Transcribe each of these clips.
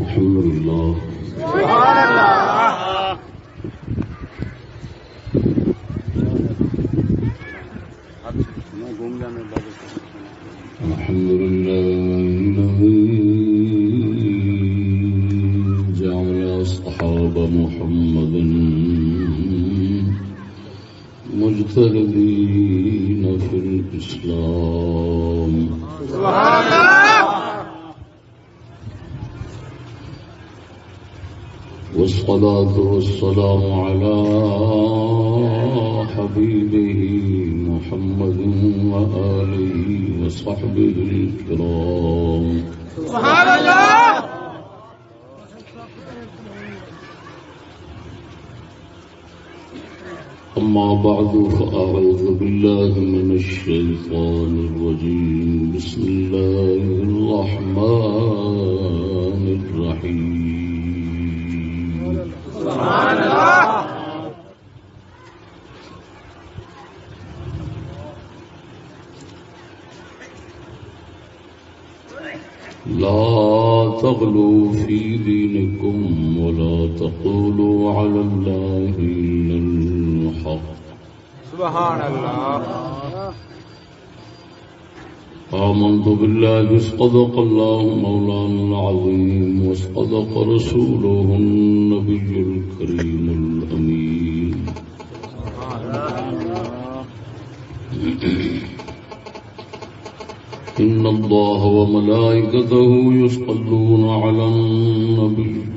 الحمد لله الحمد لله الذي جعل أصحاب محمد مجتهدين. في الإسلام سبحان الله والصلاة والسلام على حبيبه محمد وآله وصحبه الكرام سبحان الله أما بعد فأعوذ بالله من الشيطان الرجيم. بسم الله الرحمن الرحيم. سبحان الله لا تغلوا في دينكم ولا تقولوا على الله إلا الحق سبحان الله. آمنت بالله اصطدق الله مولانا العظيم واصطدق رسوله النبي الكريم الأمين. إن الله وملائكته يصلون على النبي.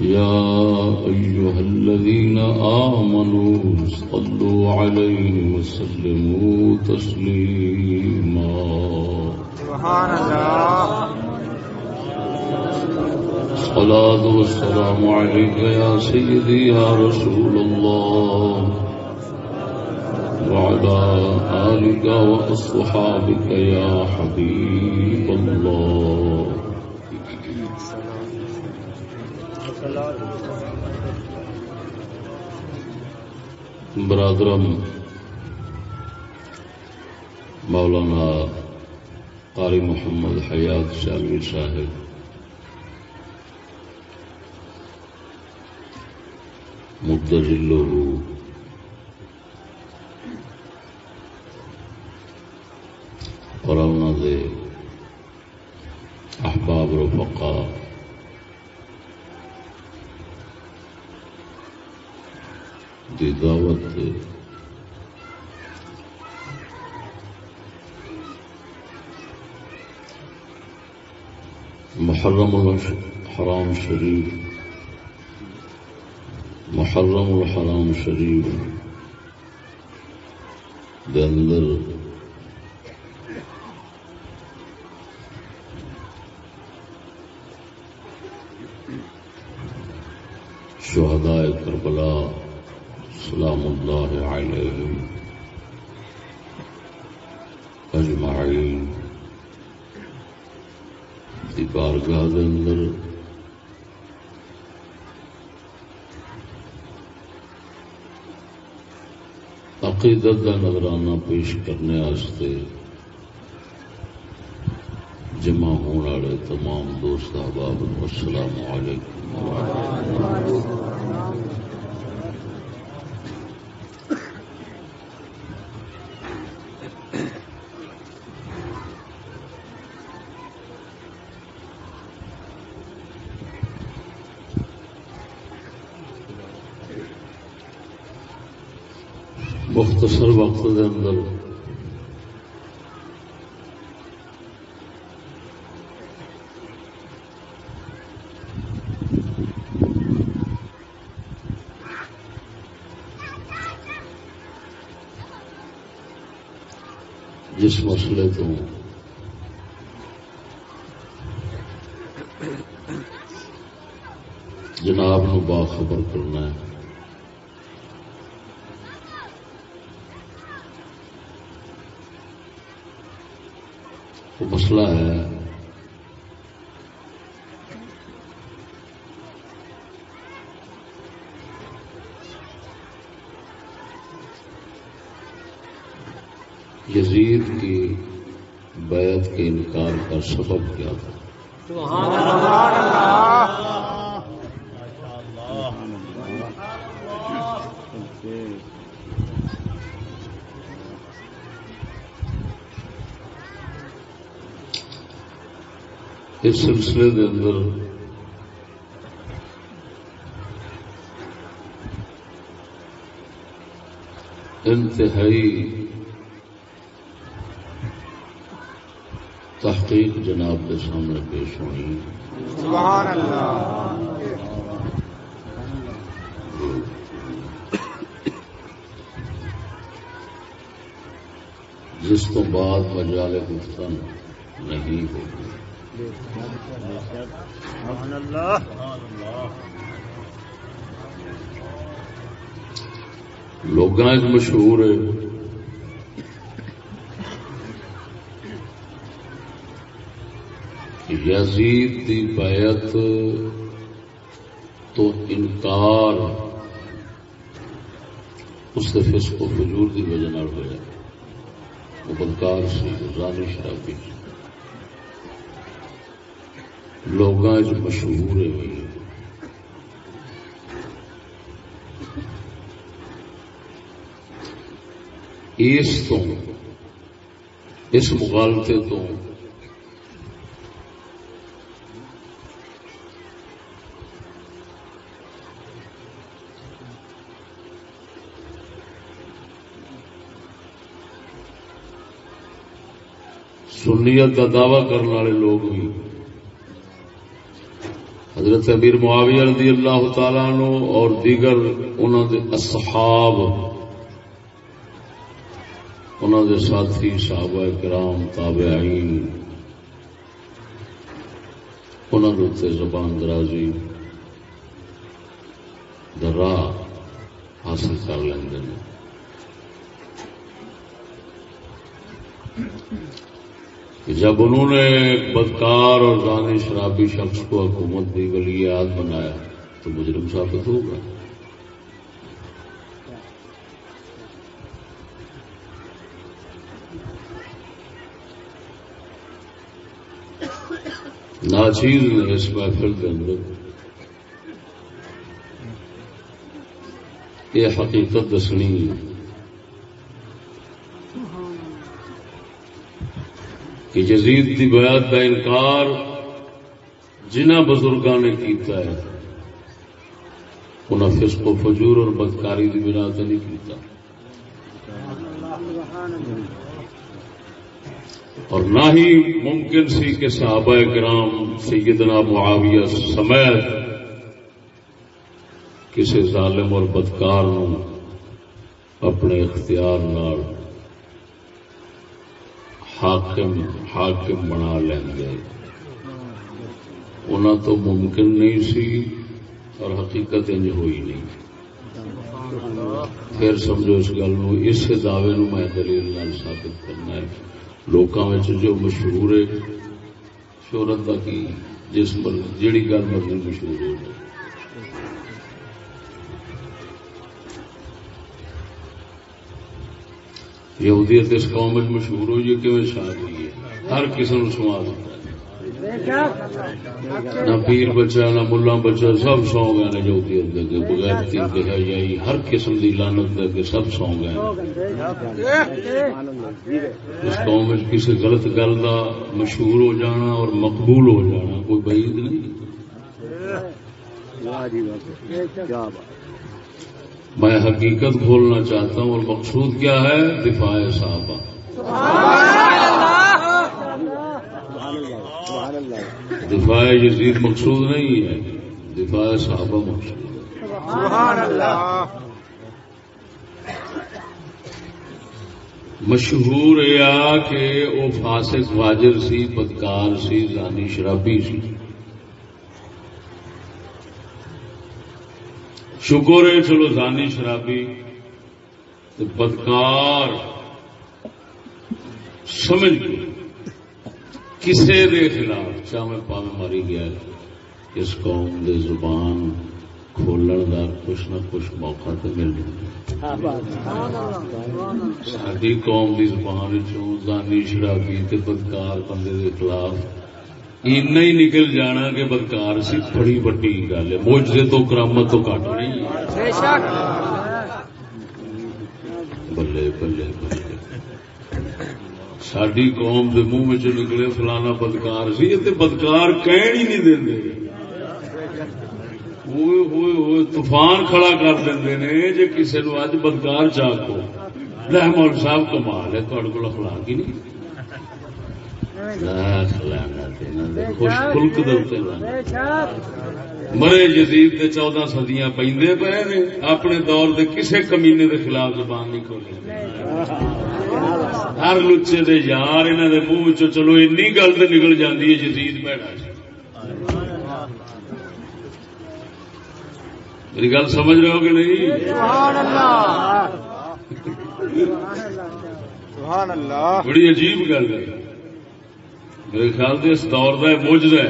يا أيها الذين آمنوا صلوا عليه وسلموا تسليما. سبحان الله الصلاة والسلام عليك يا سيدي يا رسول الله. وعلى آلك وأصحابك يا حبيب الله. برادرم مولانا قاری محمد حیات شالوی صاحب مدجلو اور انہوں دے احباب رفقا دوت محرم الحرام شريف. محرم الحرام شريف. دندر بارگاہ دے اندر عقیدت کا نظرانہ پیش کرنے واسطے جمع ہونے والے تمام دوست احباب، السلام علیکم۔ مختصر وقت دے اندر جس مسئلے تو جناب نو باخبر کرنا ہے وہ مسئلہ ہے۔ یزید کی بیعت کے انکار کا سبب کیا تھا۔ اس سلسلے کے اندر انتہائی تحقیق جناب کے سامنے پیش ہونی سبحان اللہ۔ جس کو بعد مجال گفتن نہیں ہوگی۔ لوگ مشہور ہے. یزید دی بیعت تو انکار اس فسق و فجور کی وجہ ہوا وہ بدکار سی رانی شرابی لوگ مشہور ہے اس تو، اس مغالطے تو سنیت کا دعوی کرنے والے لوگ بھی حضرت امیر معاویہ رضی اللہ تعالیٰ نو اور دیگر انہوں دے اصحاب انہوں دے ساتھی، صحابہ کرام، تابعین انہوں نے زبان درازی درا حاصل کر لیں جب انہوں نے بدکار اور زانی شرابی شخص کو حکومت کی ولی یاد بنایا، تو مجرم ثابت ہوگا۔ ناچیز نے اس محفل کے اندر یہ حقیقت دسنی کہ جزید کی بیعت کا انکار جنہ بزرگوں نے کیتا ہے انہیں فسق و فجور اور بدکاری کی بنا تو نہیں کیتا۔ اور نہ ہی ممکن سی کہ صحابہ کرام سیدنا معاویہ سمیت کسی ظالم اور بدکار نو اپنے اختیار نال حاکم حاکم بنا لیں گے انہوں تو ممکن نہیں سی اور حقیقت انج ہوئی نہیں۔ پھر سمجھو اس گل اس دعوے نو میں دلیل لال ثابت کرنا ہے۔ لوگوں میں جو مشہور ہے، شہرت کا کی، جس پر جیڑی گل مرضی مشہور ہو جائے۔ یہودیت اس قوم میں مشہور ہوئی ہے کہ شاد ہوئی ہے۔ ہر کسی قسم سواد نہ پیر بچہ نہ ملا بچہ سب سو گئے نا یہودیت دے بغیر تین بہائی ہر قسم کی لانت دے کے سب سو گئے اس قوم کسی غلط گل کا مشہور ہو جانا اور مقبول ہو جانا کوئی بعید نہیں۔ میں حقیقت کھولنا چاہتا ہوں اور مقصود کیا ہے؟ دفاع صحابہ۔ دفاع یزید مقصود نہیں ہے۔ دفاع صحابہ مقصود۔ مشہور یہ کہ وہ فاسق واجر سی، بدکار سی، زانی شرابی سی۔ شکر ہے چلو زانی شرابی۔ بدکار۔ سمجھ کسے دے خلاف چاہے پاوے ماری گیا اس قوم دے زبان کھولن کا کچھ نہ کچھ موقع تو مل جائے ساری قوم کی زبان چانی شرابی بدکار بندے کے خلاف اینا ہی نکل جانا کہ بدکار سی بڑی وڈی گل ہے موجے تو کرامت تو کٹ نہیں بلے بلے بلے ساری قوم کے منہ میں نکلے فلانا بدکار سی تے بدکار کہن ہی نہیں دے ہوئے ہوئے ہوئے طوفان کھڑا کر دیں نے جی کسی نو اج بدکار چاہو رحمان صاحب کمال ہے تھوڑے کو اخلاق ہی نہیں خوش خلق مرے جدید کے چودہ سدیاں پہ پے نے اپنے دور کے کسی کمینے کے خلاف زبان نہیں کھولی ہر لچے دے یار انہوں نے منہ چلو این گل تو نکل جاتی ہے جدید بھڑا۔ میری گل سمجھ رہے ہو کہ نہیں؟ بڑی عجیب گل ہے۔ میرے خیال سے اس دور کا موجد ہے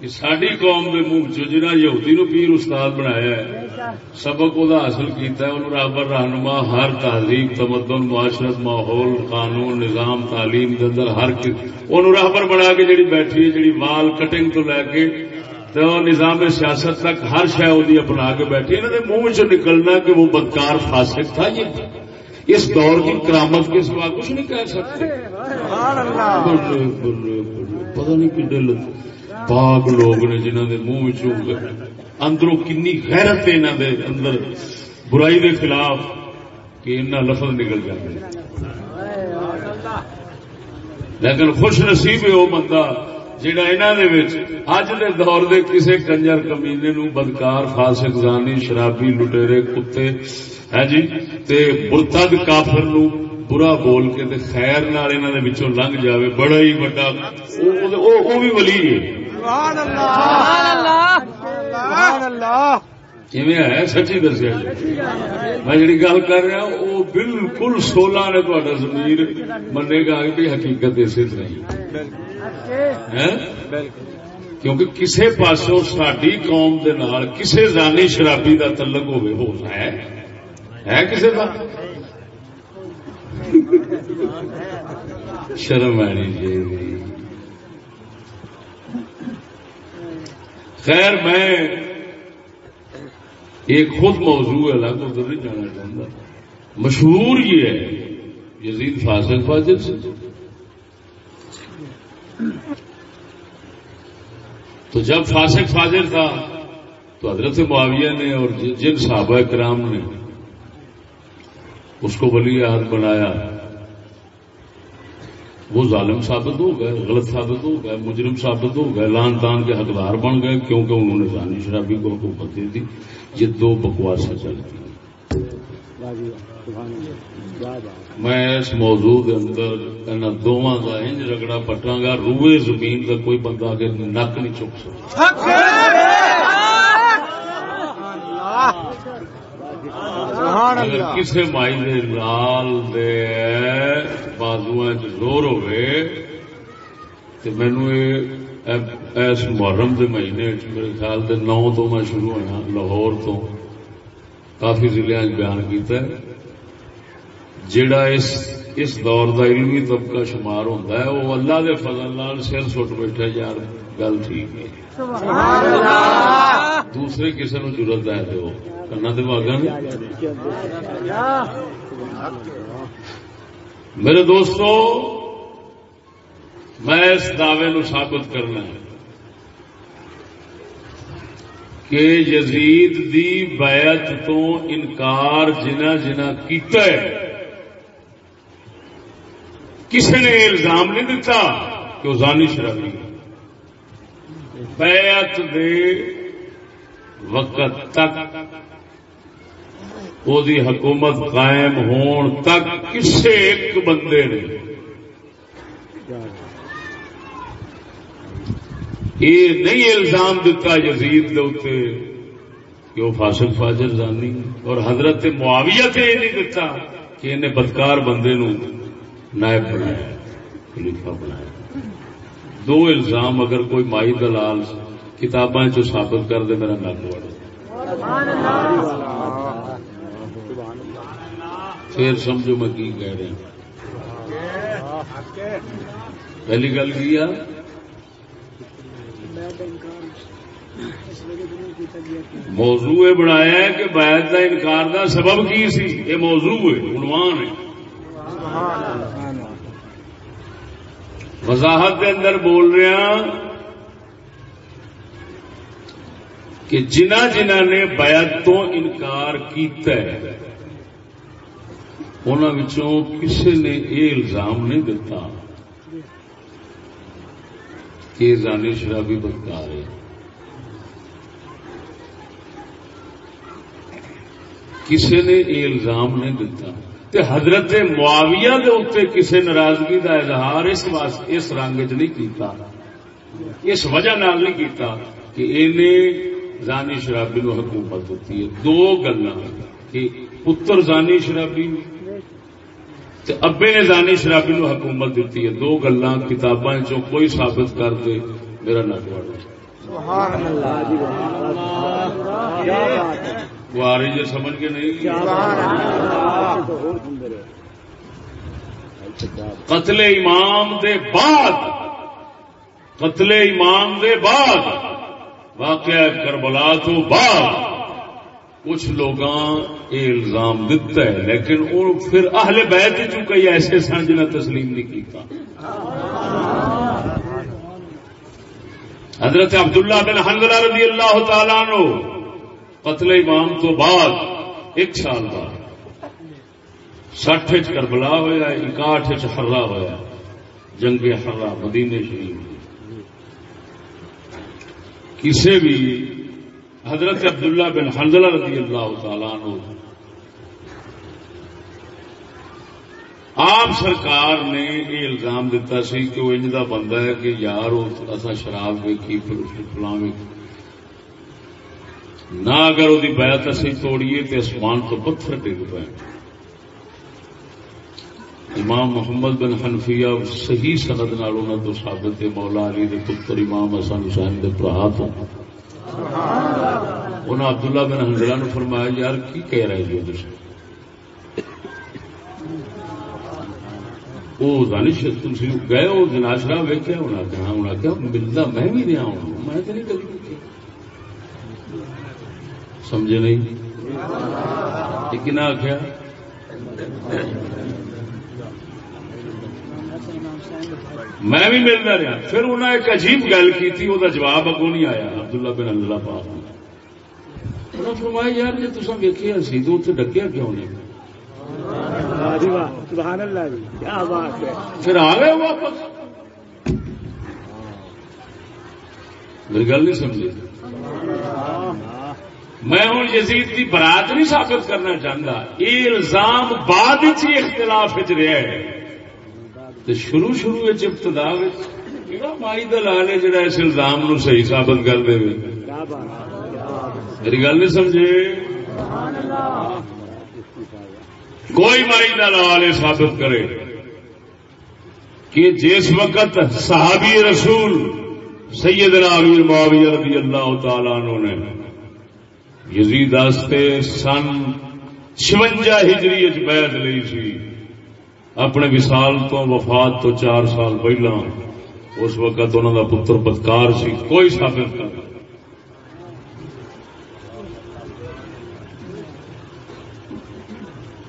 کہ ساری قوم کے منہ چ جنا یہودی نو پیر استاد بنایا ہے، سبق وہ حاصل کیتا ہے، انہوں رابر رہنما ہر تہذیب تمدن، معاشرت، ماحول، قانون، نظام، تعلیم کے اندر ہر انہوں راہبر بنا کے جڑی بیٹھی ہے، جڑی وال کٹنگ تو لے کے تو نظام سیاست تک ہر شہ وہ اپنا کے بیٹھی انہوں نے منہ چ نکلنا کہ وہ بدکار فاسق تھا یہ۔ اس دور کی کرامت کے سوا کچھ نہیں کہہ سکتے۔ پتا نہیں کہ پاک لوگ نے جنہوں نے منہ چ اندروں کنی غیرت انہوں دے اندر۔ برائی دے خلاف کہ ان لفظ نکل جاتے لیکن خوش نصیب ہے وہ بندہ جہاں انہوں اج دے دور دے کسے کنجر کمینے نو بدکار، فاسق، زانی، شرابی، لٹیرے، کتے ہے جی؟ تے مرتد کافر نو برا بول کے تے خیر نال انہاں دے وچوں لنگ جاوے بڑا ہی بڑا او بھی ولی ہے۔ سبحان اللہ! سبحان اللہ! ہے؟ سچی دسیا جی۔ میں جی گل کر رہا وہ بالکل سولہ نے تا زمین منے گا کہ حقیقت اسی طرح کیونکہ کسی پاسوں ساری قوم دے نال کسے زانی شرابی دا تعلق ہوئے ہو ہے۔ ہے کسے کا شرم آنی چاہیے خیر، میں ایک خود موضوع ہے الگ ادھر نہیں جانا چاہتا۔ مشہور یہ ہے، یزید فاصل فاضل سے۔ تو جب فاسق فاضر تھا، تو حضرت معاویہ نے اور جن صحابہ کرام نے اس کو ولی عہد بنایا۔ وہ ظالم ثابت ہو گئے، غلط ثابت ہو گئے، مجرم ثابت ہو گئے لان تان کے حقدار بن گئے کیونکہ انہوں نے جانی شرابی کو حکومت دی۔ تھی یہ دو بکواسیں چلتی میں اس موضوع کے اندر دونوں کا انج رگڑا پٹا گا روئے زمین کا کوئی بندہ کے نک نہیں چک سکتا۔ کسی مائی دے لال دے بازو زور ہوئے تو مینو اس محرم دے مہینے میرے خیال دے نو تو میں شروع ہوا لاہور تو کافی ضلع بیان کیتا ہے۔ جڑا اس اس دور دا علمی طبقہ شمار ہوتا ہے وہ اللہ دے فضل نال سر سٹ بیٹھا یار گل ٹھیک ہے۔ دوسرے کسی نو ضرورت ہے تو کنا میرے دوستو، میں اس دعوے نو ثابت کرنا ہے کہ یزید دی بیعت تو انکار جنا جنا کیتا ہے۔ کسی نے الزام نہیں دیتا کہ وہ زانی شرابی بیعت دے وقت تک وہ حکومت قائم ہون تک کسے ایک بندے نے یہ نہیں الزام دتا یزید دے کہ وہ فاسق فاجر زانی اور حضرت معاویہ سے یہ نہیں دتا کہ انہیں بدکار بندے نو نائب بنایا خلیفہ بنایا دو الزام اگر کوئی مائی دلال کتاباں چ ثابت کر دے میرا نک وڑ پھر سمجھو میں کی کہہ رہا پہلی گل کی موضوع بنایا ہے کہ بیت کا انکار کا سبب کی سی؟ یہ موضوع ہے، عنوان ہے۔ وضاحت کے اندر بول رہا کہ جنہ جنہ نے بیعت تو انکار کیتا ہے انہوں کسی نے یہ الزام نہیں دتا کہ زانی شرابی بدکار ہے۔ کسی نے یہ الزام نہیں دتا۔ تے حضرت معاویہ دے اتنے کسی ناراضگی کا اظہار اس اس رنگ چ نہیں کیتا۔ اس وجہ نال نہیں کیتا کہ انہیں زانی شرابی نو حکومت دیتی ہے۔ دو گلا کہ پتر زانی شرابی تے ابے نے زانی شرابی نو حکومت دیتی ہے۔ دو گلا کتاباں چوں کوئی ثابت کر دے میرا نہ سبحان اللہ سمجھ کے نہیں؟ قتل امام دے بعد قتل امام دے بعد واقعہ کربلا تو بعد۔ کچھ لوگ یہ الزام دیتا ہے، لیکن وہ پھر اہل بیت جو کئی ایسے سن جنہیں تسلیم نہیں کیتا۔ حضرت عبداللہ بن حنزلہ رضی اللہ تعالیٰ نو قتل امام تو بعد ایک سال بعد سٹھ کربلا ہوا اکاٹھ ہرا ہوا جنگ ہرا مدینے شریف۔ کسی بھی حضرت عبداللہ بن حنزلہ رضی اللہ تعالی نو آپ سرکار نے یہ الزام دیتا سی کہ وہ انج کا بندہ ہے کہ یار اصا شراب ویکھی فلاں نہ اگر وہ بیعت اسی توڑیے تو آسمان تو پتھر ڈگ پے۔ امام محمد بن حنفیہ صحیح سند نال تو ثابت مولا علی دے پتر امام حسن حسین دے برا تو انہوں عبداللہ بن حنزلہ نے فرمایا، یار کی کہہ رہے جی تھی وہ دانش تم گئے وہ جناشرا ویکیا انہیں کہا انہیں کیا ملتا میں بھی نہیں آؤں میں تو نہیں، کبھی سمجھے نہیں؟ لیکن آخیا میں بھی ملتا رہا۔ پھر انہیں ایک عجیب گل کی تھی وہ جواب اگوں نہیں آیا عبداللہ بن اللہ پاک انہوں نے فرمایا یار جی تصا ویکیا سی تو اتنے ڈکیا کیوں نہیں پھر آ گئے واپس۔ میری گل نہیں سمجھی۔ میں ہوں یزید کی برات نہیں ثابت کرنا چاہتا یہ الزام بعد اختلاف رہا ہے۔ شروع شروع ابتدا مائی دلال ہے جڑا اس الزام نو صحیح ثابت کر دے میری گل نہیں سمجھے؟ کوئی مائی دلال ثابت کرے کہ جس وقت صحابی رسول سیدنا امیر معاویہ رضی اللہ تعالیٰ نے یزید سن چونجا ہجری بیعت لی سی۔ اپنے وسال تو وفات تو چار سال پہلا اس وقت انہوں کا پتر بدکار سی، کوئی ثابت کر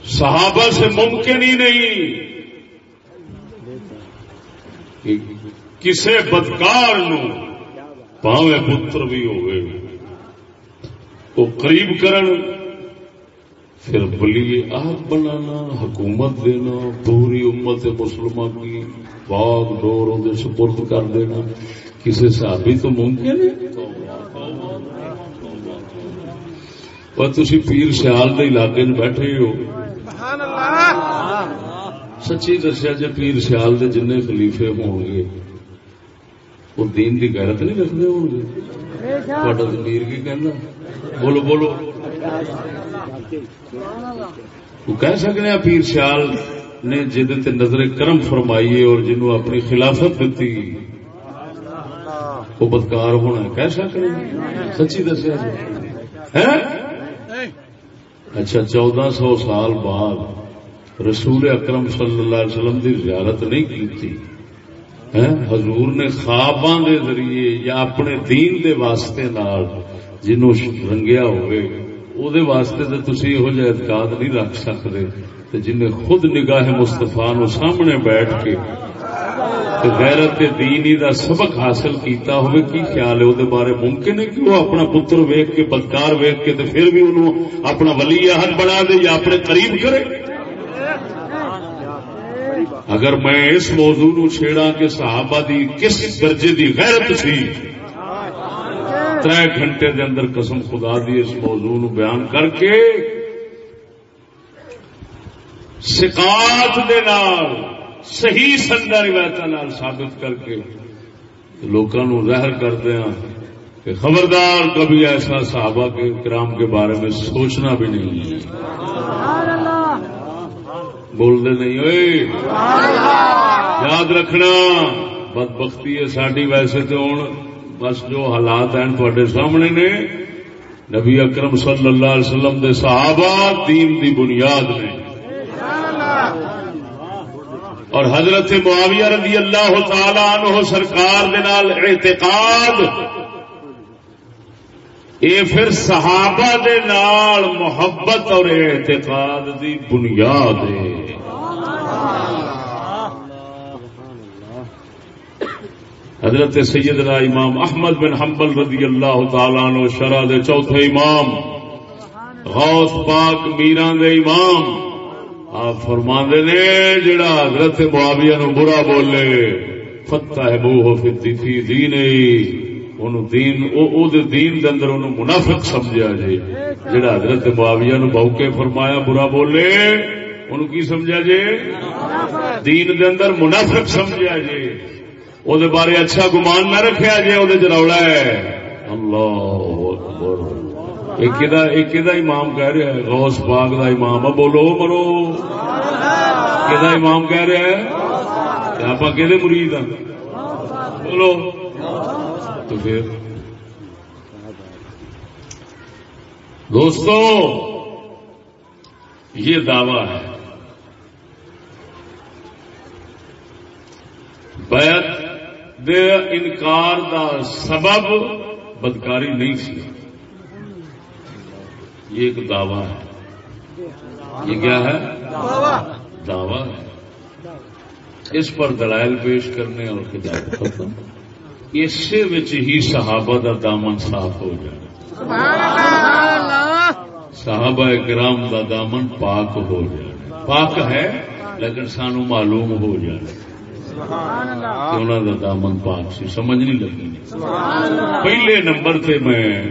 صحابہ سے ممکن ہی نہیں کسی بدکار نو پاوے پتر بھی ہوئے۔ وہ قریب کرن پھر بلی آپ بنانا حکومت دینا پوری امت مسلمہ کی باغ ڈور سپرد کر دینا۔ کسی صحابی تو ممکن ہے؟ پر تھی پیر سیال کے علاقے بیٹھے ہو۔ سچی دسیا جی پیر سیال کے جن خلیفے ہون گے وہ دین کی غیرت نہیں رکھتے ہو گے۔ تا زمیر کی کہنا؟ بولو بولو۔ کہہ سکتے ہیں پیر سیال نے جہد نظر کرم فرمائی اور جنہوں اپنی خلافت دیتی وہ بدکار ہونا کہہ سکتے سچی دسیا جی۔ اچھا چودہ سو سال بعد رسول اکرم صلی اللہ علیہ وسلم کی زیارت نہیں کی حضور نے خواباں دے ذریعے یا اپنے دین دے واسطے نال جنوں رنگیا ہوئے او دے واسطے تے تسی ہو اعتقاد نہیں رکھ سکتے تے جن خود نگاہ مصطفیٰ نو سامنے بیٹھ کے غیرت دینی دا سبق حاصل کیتا ہوئے کی خیال ہے وہ بارے ممکن ہے کہ وہ اپنا پتر ویک کے بدکار ویک کے پھر بھی انہوں اپنا ولی حد بنا دے یا اپنے قریب کرے اگر میں اس موضوع نو چھیڑا کہ صحابہ دی کس درجے دی غیرت سی تر گھنٹے دے اندر قسم خدا دی اس موضوع نو بیان کر کے سکاط دے نال، صحیح سنگا روایت ثابت کر کے لوگوں ظاہر کرتے ہیں کہ خبردار کبھی ایسا صحابہ کے کرام کے بارے میں سوچنا بھی نہیں ہے۔ بولتے نہیں ہوئے؟ یاد رکھنا بد بختی ہے ساری ویسے تو ہوں۔ بس جو حالات ہیں تھوڑے سامنے نے، نبی اکرم صلی اللہ علیہ وسلم دے صحابہ دین دی بنیاد نے۔ اور حضرت معاویہ رضی اللہ تعالی عنہ سرکار دے نال اعتقاد، اے پھر صحابہ دے نال محبت اور اعتقاد دی بنیاد ہے۔ حضرت سیدنا امام احمد بن حنبل رضی اللہ تعالی عنہ شرع دے چوتھے امام، غوث پاک میران دے امام۔ آپ فرما نے جڑا حضرت معاویہ نو برا بولے فتح ہے بو ہو فی دین انہوں دین، او دے دین دے اندر انہوں منافق سمجھا جی جڑا حضرت معاویہ نو بہوکے فرمایا برا بولے، انہوں کی سمجھا جی دین دے اندر منافق سمجھا جی او دے بارے اچھا گمان نہ رکھیا جی او دے جراولا ہے اللہ ایک امام کہہ رہا ہے غوث پاک دا امام بولو مرو کہ امام کہہ رہا ہے آپ کہ مرید ہاں بولو تو پھر دوستو یہ دعوی ہے بیعت دے انکار دا سبب بدکاری نہیں سی۔ یہ ایک دعوی ہے۔ یہ کیا ہے؟ دعوی۔ ہے۔ اس پر دلائل پیش کرنے اور ہدایت اسی ہی صحابہ کا دامن صاف ہو جائے۔ صحابہ کرام کا دامن پاک ہو جائے۔ پاک ہے لیکن سانو معلوم ہو جائے۔ انہوں کا دامن پاک سی سمجھ نہیں لگی۔ پہلے نمبر پہ میں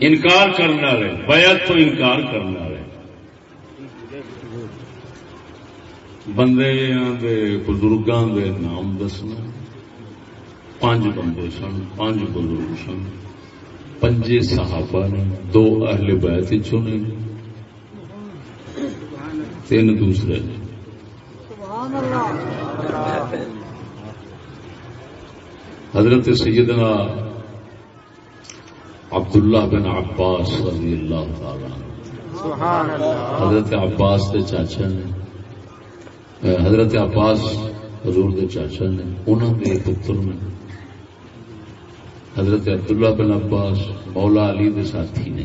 انکار کرنے والے بیعت تو انکار کرنے والے۔ بندے دے بزرگاں دے نام دسنا۔ پانچ بندے سن پانچ بزرگ سن۔ پنجے صحابہ نے دو اہل بیت چنے۔ تین دوسرے نے۔ حضرت سیدنا عبداللہ بن عباس رضی اللہ تعالی حضرت عباس کے چاچا نے حضرت عباس حضور کے چاچا نے انہوں کے پتر نے، حضرت عبداللہ بن عباس مولا علی کے ساتھی نے۔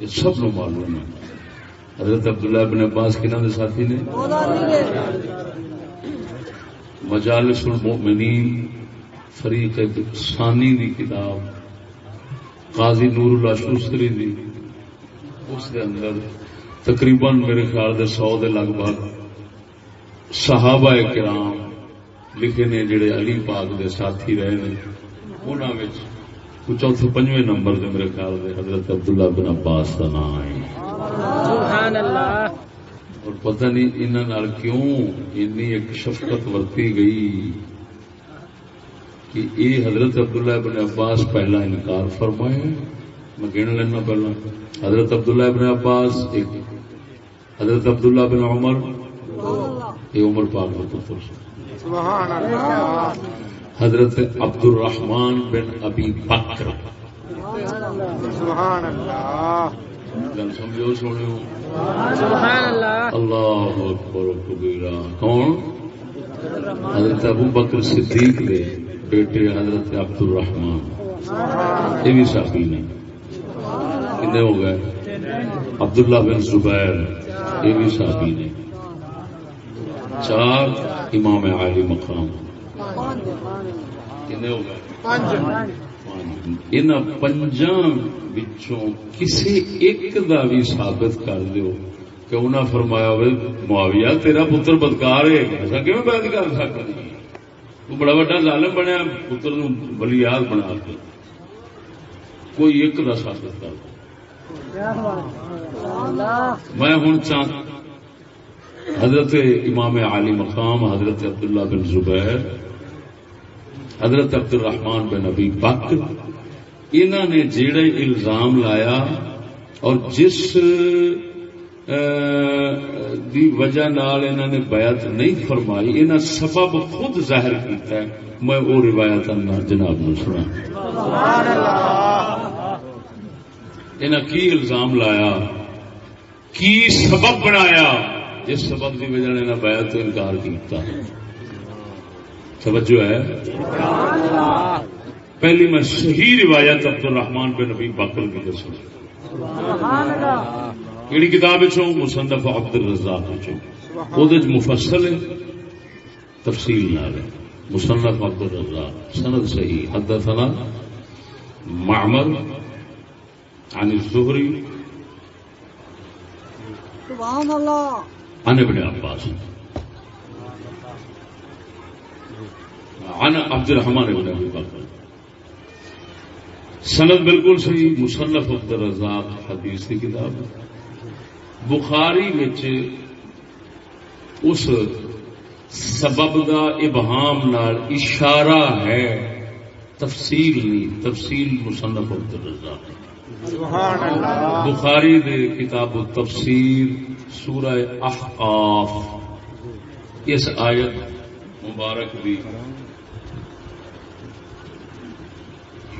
یہ سب لوگ معلوم ہے۔ حضرت عبداللہ بن عباس کے ساتھی نے۔ مجالس المؤمنین فریق ثانی دی کتاب قاضی نور اللہ شوستری دی۔ اس دے اندر تقریباً میرے خیال دے سو دے لگ بھگ صحابہ کرام لکھے نے جڑے علی پاک دے ساتھی رہے نے۔ انہوں چوتھے پنجویں نمبر دے میرے خیال دے حضرت عبداللہ بن عباس کا نام ہے۔ سبحان اللہ اور پتہ نہیں انہوں کیوں اینی ایک شفقت ورتی گئی کہ یہ حضرت عبداللہ ابن عباس پہلا انکار فرمائے۔ میں گن لینا پہلا حضرت عبداللہ ابن عباس ایک حضرت عبداللہ بن عمر یہ عمر پاک پتر حضرت عبد الرحمان بن ابی بکر۔ سبحان اللہ گل سمجھو سنو اللہ. اکبر کبیرہ. کون؟ حضرت ابو بکر صدیق دے بیٹے حضرت عبد الرحمان یہ بھی صحابی نے. کتنے ہو گئے؟ عبداللہ بن زبیر. یہ بھی صحابی نے. چار امام عالی مقام. کتنے ہو گئے؟ ان پنجاں کسی ایک دا بھی ثابت کر دیو کہ انہاں فرمایا ہوئے معاویہ تیرا پتر بدکار ہے ایسا کیوں بیعت کر سکتا تو بڑا بڑا ظالم بنیا پتر نو بلیاد بنا کے کوئی ایک دا ثابت کر میں ہوں چاہ حضرت امام علی مقام حضرت عبداللہ بن زبیر حضرت عبد الرحمان بن ابی بک انہوں نے جیڑے الزام لایا اور جس دی وجہ نال انہوں نے بیعت نہیں فرمائی انہوں سبب خود ظاہر کیتا ہے، میں وہ روایت جناب نے سنا انہوں کی الزام لایا؟ کی سبب بنایا؟ جس سبب کی وجہ نے بیعت تو انکار کیتا۔ توجہ ہے۔ پہلی میں صحیح روایت عبد الرحمان بن نبی باقل کی دسوں کہڑی کتاب مصنف عبد الرزاق وہ مفصل ہے تفصیل نہ ہے۔ مصنف عبد الرزاق سند صحیح۔ حدثنا معمر عن الزهري سبحان اللہ۔ عن ابن عباس۔ عن عبد الرحمن بن ابي بکر۔ سند بالکل صحیح، مصنف عبد الرزاق، حدیث کی کتاب بخاری وچ اس سبب دا ابہام نال اشارہ ہے۔ تفصیل نہیں، تفصیل مصنف عبد الرزاق۔ سبحان اللہ بخاری دے کتاب التفسیر سورہ احقاف۔ اس آیت مبارک بھی یا رسول اللہ حق یا اللہ یا علی یا غوث اعظم یا غوث اعظم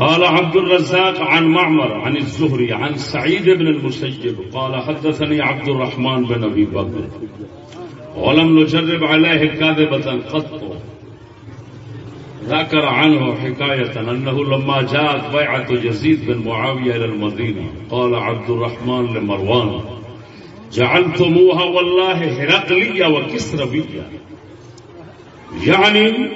قال عبد الرزاق عن معمر عن الزهري عن سعيد بن المسيب قال حدثني عبد الرحمن بن ابي بكر ولم نجرب عليه كاذبة قط. ذكر عنه حكاية أنه لما جاءت بيعة يزيد بن معاوية إلى المدينة قال عبد الرحمن لمروان، جعلتموها والله هرقلية وكسربية. يعني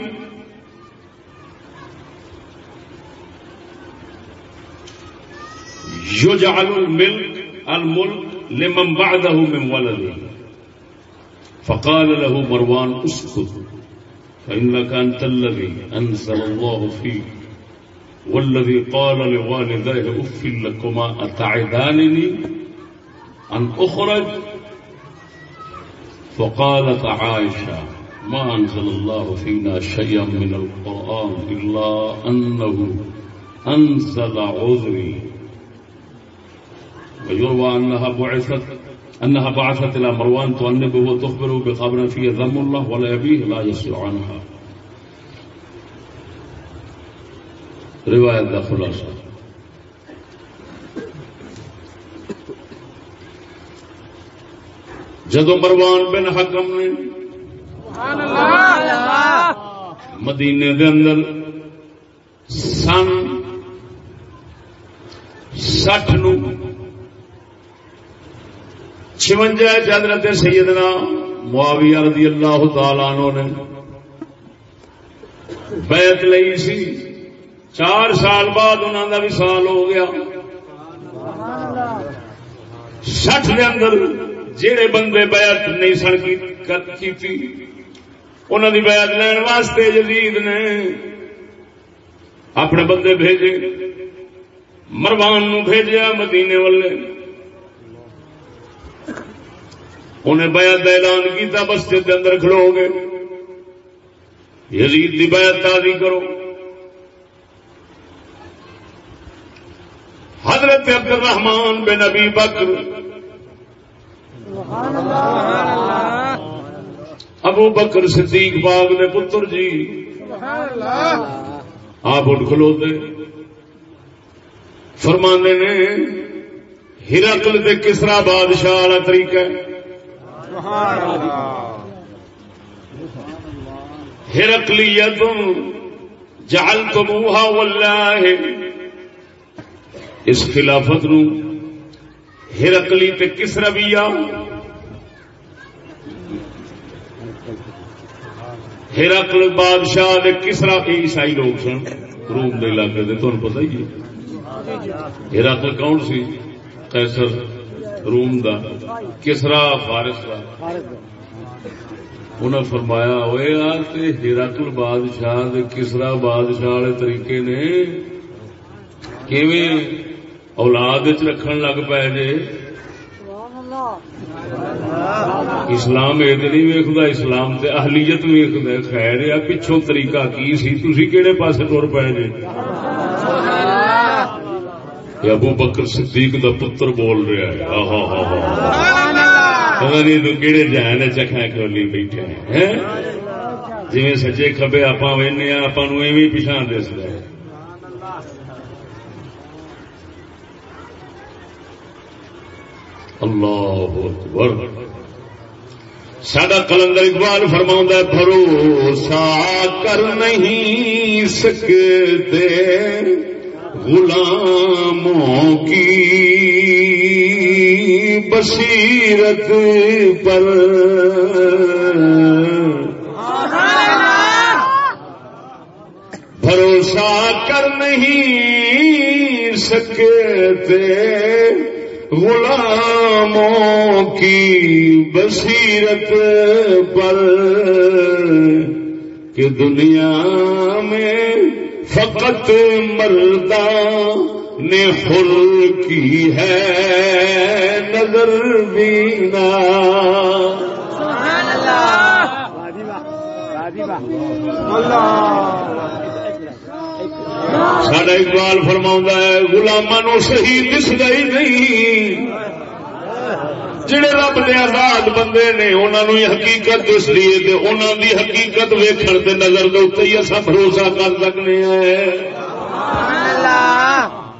يجعل الملك الملك لمن بعده من ولده. فقال له مروان اسكت فإنك أنت الذي أنزل الله فيك والذي قال لوالديه أف لكما أتعدانني أن أخرج؟ فقالت عائشة ما أنزل الله فينا شيئا من القرآن إلا أنه أنزل عذري. ويروى أنها بعثت أنها بعثت إلى مروان تؤنبه وتخبره بخبر فيه ذم الله ولا يبيه لا يسير عنها. رواية ذا خلاصة جدو مروان بن حکم نے مدینے دے اندر سن سٹھ نو چونجا جی حضرت سیدنا معاویہ رضی اللہ تعالی عنہ نے بیعت لئی سی۔ چار سال بعد انہوں کا بھی سال ہو گیا۔ سٹھ دے اندر جہے بندے بیعت نہیں سن کی انہوں کی بیعت لین واسطے جدید نے اپنے بندے بھیجے۔ مروان نو بھیجیا، مدینے والے۔ انہیں بیعت اعلان کیتا، مسجد کے اندر کھلو گے یزید کی بیعت تازی کرو۔ حضرت عبد الرحمان بن نبی بکر۔ ابو بکر صدیق باغ نے پتر جی۔ آپ اٹھ کھلوتے۔ فرمانے نے ہرکل کسرا بادشاہ والا طریقہ تم جال تو واللہ۔ اس خلافت نو ہرکلی تے کسرا بھی آ ہرکل بادشاہ دے کسرا کے عیسائی لوگ سن، روم دے علاقے دے تمہیں پتہ ہی ہے۔ ہرکل کون سی؟ قیصر۔ روم دا کسرا فارس دا انہیں فرمایا ہوئے یار تے ہرکل بادشاہ دے کسرا بادشاہ والے طریقے نے۔ کیویں؟ اولاد رکھن لگ پے جے۔ اسلام یہ نہیں ویکد اسلام تے اہلیت ویکد خیر یا پچھوں طریقہ کی سی؟ تھی کہڑے پاس تر پے جے؟ ابو بکر صدیق دا پتر بول رہا ہے۔ پتا نہیں تو کہڑے جہان چکھا کھولی بیٹھے ہیں۔ جی سجے کبے آپ وہنے آپ ایویں پچھا دس رہے اللہ اکبر۔ سڈا کلندر اقبال فرما بھروسہ کر نہیں سکتے غلاموں کی بصیرت پر۔ بھروسہ کر نہیں سکتے غلاموں کی بصیرت پر کہ دنیا میں فقط مردہ نے خل کی ہے، نظر بینا۔ سڈا اقبال فرما ہے گلاما نو صحیح دس گئی نہیں۔ جڑے رب دے آزاد بندے نے انہوں نے حقیقت دس دی انہوں دی حقیقت ویکھن دے نظر دے اتنے ہی اصا بھروسہ کر سکنے ہیں۔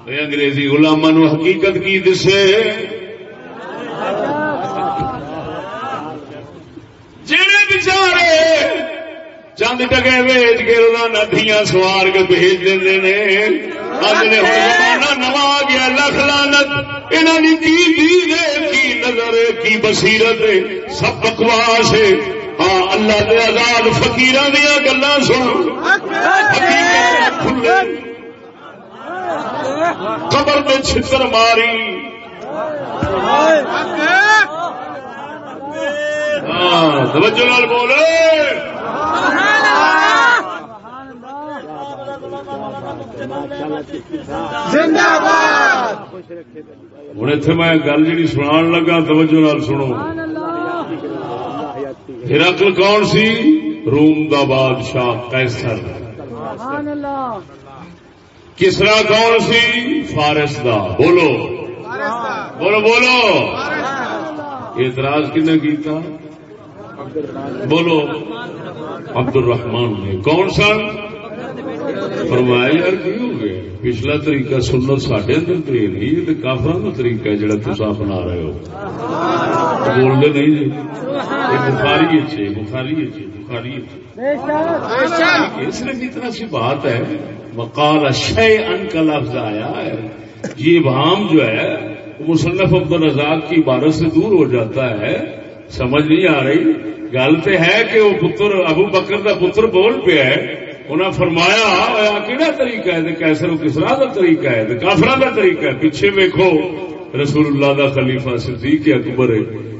انگریزی غلام نو حقیقت کی دسے جڑے بچارے چند ٹگے ویچ کے روزانہ دیا سوار کے بھیج دے اگلے زمانہ نوا گیا لکھ لانت انہوں نے کی دید کی نظر کی بصیرت سب بکواس ہے ہاں اللہ دے آزاد فکیر دیا گلا سن قبر میں چھتر ماری توجہ لال بولے۔ ہوں اتنے میں گل جی سنا لگا توجہ نال سنو۔ ہرکل کون سی؟ روم دا بادشاہ کیسر کسرا کون سی؟ فارس دا۔ بولو۔ بولو بولو۔ اعتراض کن کیتا؟ بولو عبد الرحمان نے۔ کون سا؟ فرمایا، یار، کی ہو گیا پچھلا طریقہ سنت سڈے اندر تو نہیں کافر کا طریقہ جڑا تصا اپنا رہے ہو۔ بولتے نہیں جی؟ بخاری اچھے جی، بخاری اچھے جی، بخاری اچھے جی۔ اس لیے اتنا سی بات ہے؟ مقال شے ان کا لفظ آیا ہے۔ یہ ابہام جو ہے مصنف عبد الرزاق کی عبارت سے دور ہو جاتا ہے سمجھ نہیں آ رہی۔ گل تو ہے کہ وہ پتر ابو بکر کا پتر بول پیا ہے۔ انہیں فرمایا کہڑا طریقہ ہے کیسر کسرا کا طریقہ ہے کافر کا طریقہ ہے۔ پیچھے ویکو رسول اللہ کا خلیفہ صدیق اکبر ہے۔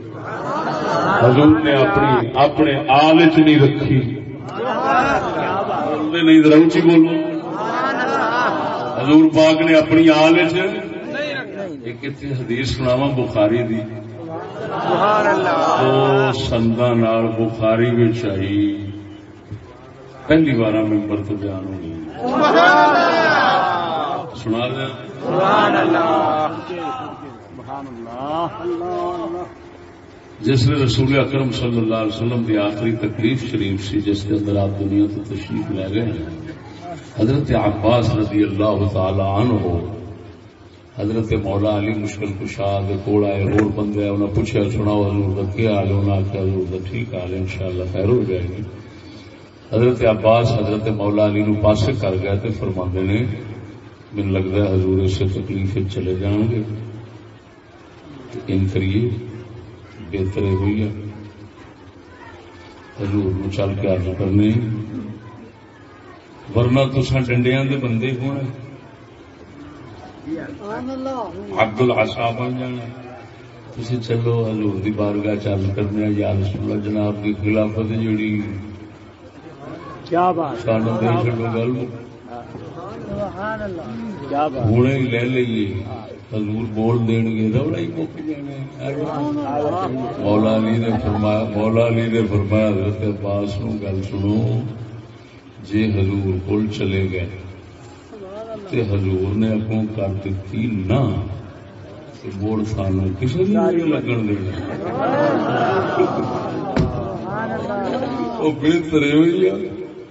حضور نے اپنی اپنے آل چ نہیں رکھی۔ نہیں روچی بولو۔ حضور پاک نے اپنی آل چ حدیث سناوا بخاری دی تو سندا نال بخاری آئی پہلی بار ممبر تو بیان ہونی سنا دیا جس نے رسول اکرم صلی اللہ علیہ وسلم کی آخری تکلیف شریف سی جس کے اندر آپ دنیا تو تشریف لے گئے ہیں حضرت عباس رضی اللہ تعالی عنہ ہو حضرت مولا علی مشکل کشا کے کول آئے اور بندے انہیں پوچھا سنا حضور کا کیا حال ہے؟ انہیں آخیا حضور کا ٹھیک حال ہے ان شاء اللہ خیر ہو جائے گی۔ حضرت عباس، حضرت مولا علی نو پاسے کر گئے تو فرما نے من لگتا ہے حضور اس تکلیف چلے جان گے۔ ان کریے، بہتر ہوئی ہے حضور نو چل کے آج کرنے۔ ورنہ تو ڈنڈیا کے بندے ہونے عبد الحسا بن جانا تھی چلو ہزور کی بارگاہ چل کرنے یا رسول جناب کی خلافت چلو گل۔ ہوں ہی لے لیے۔ حضور بول دین گے روڑا ہی مک جانا مولا علی نے فرمایا مولا علی نے فرمایا حضرت عباس نو گل سنو۔ جی حضور کول چلے گئے۔ تے حضور نے اگوں کر دیتی نہ بوڑ سانو کسی نے لگن دینا وہ بہتر ہوئی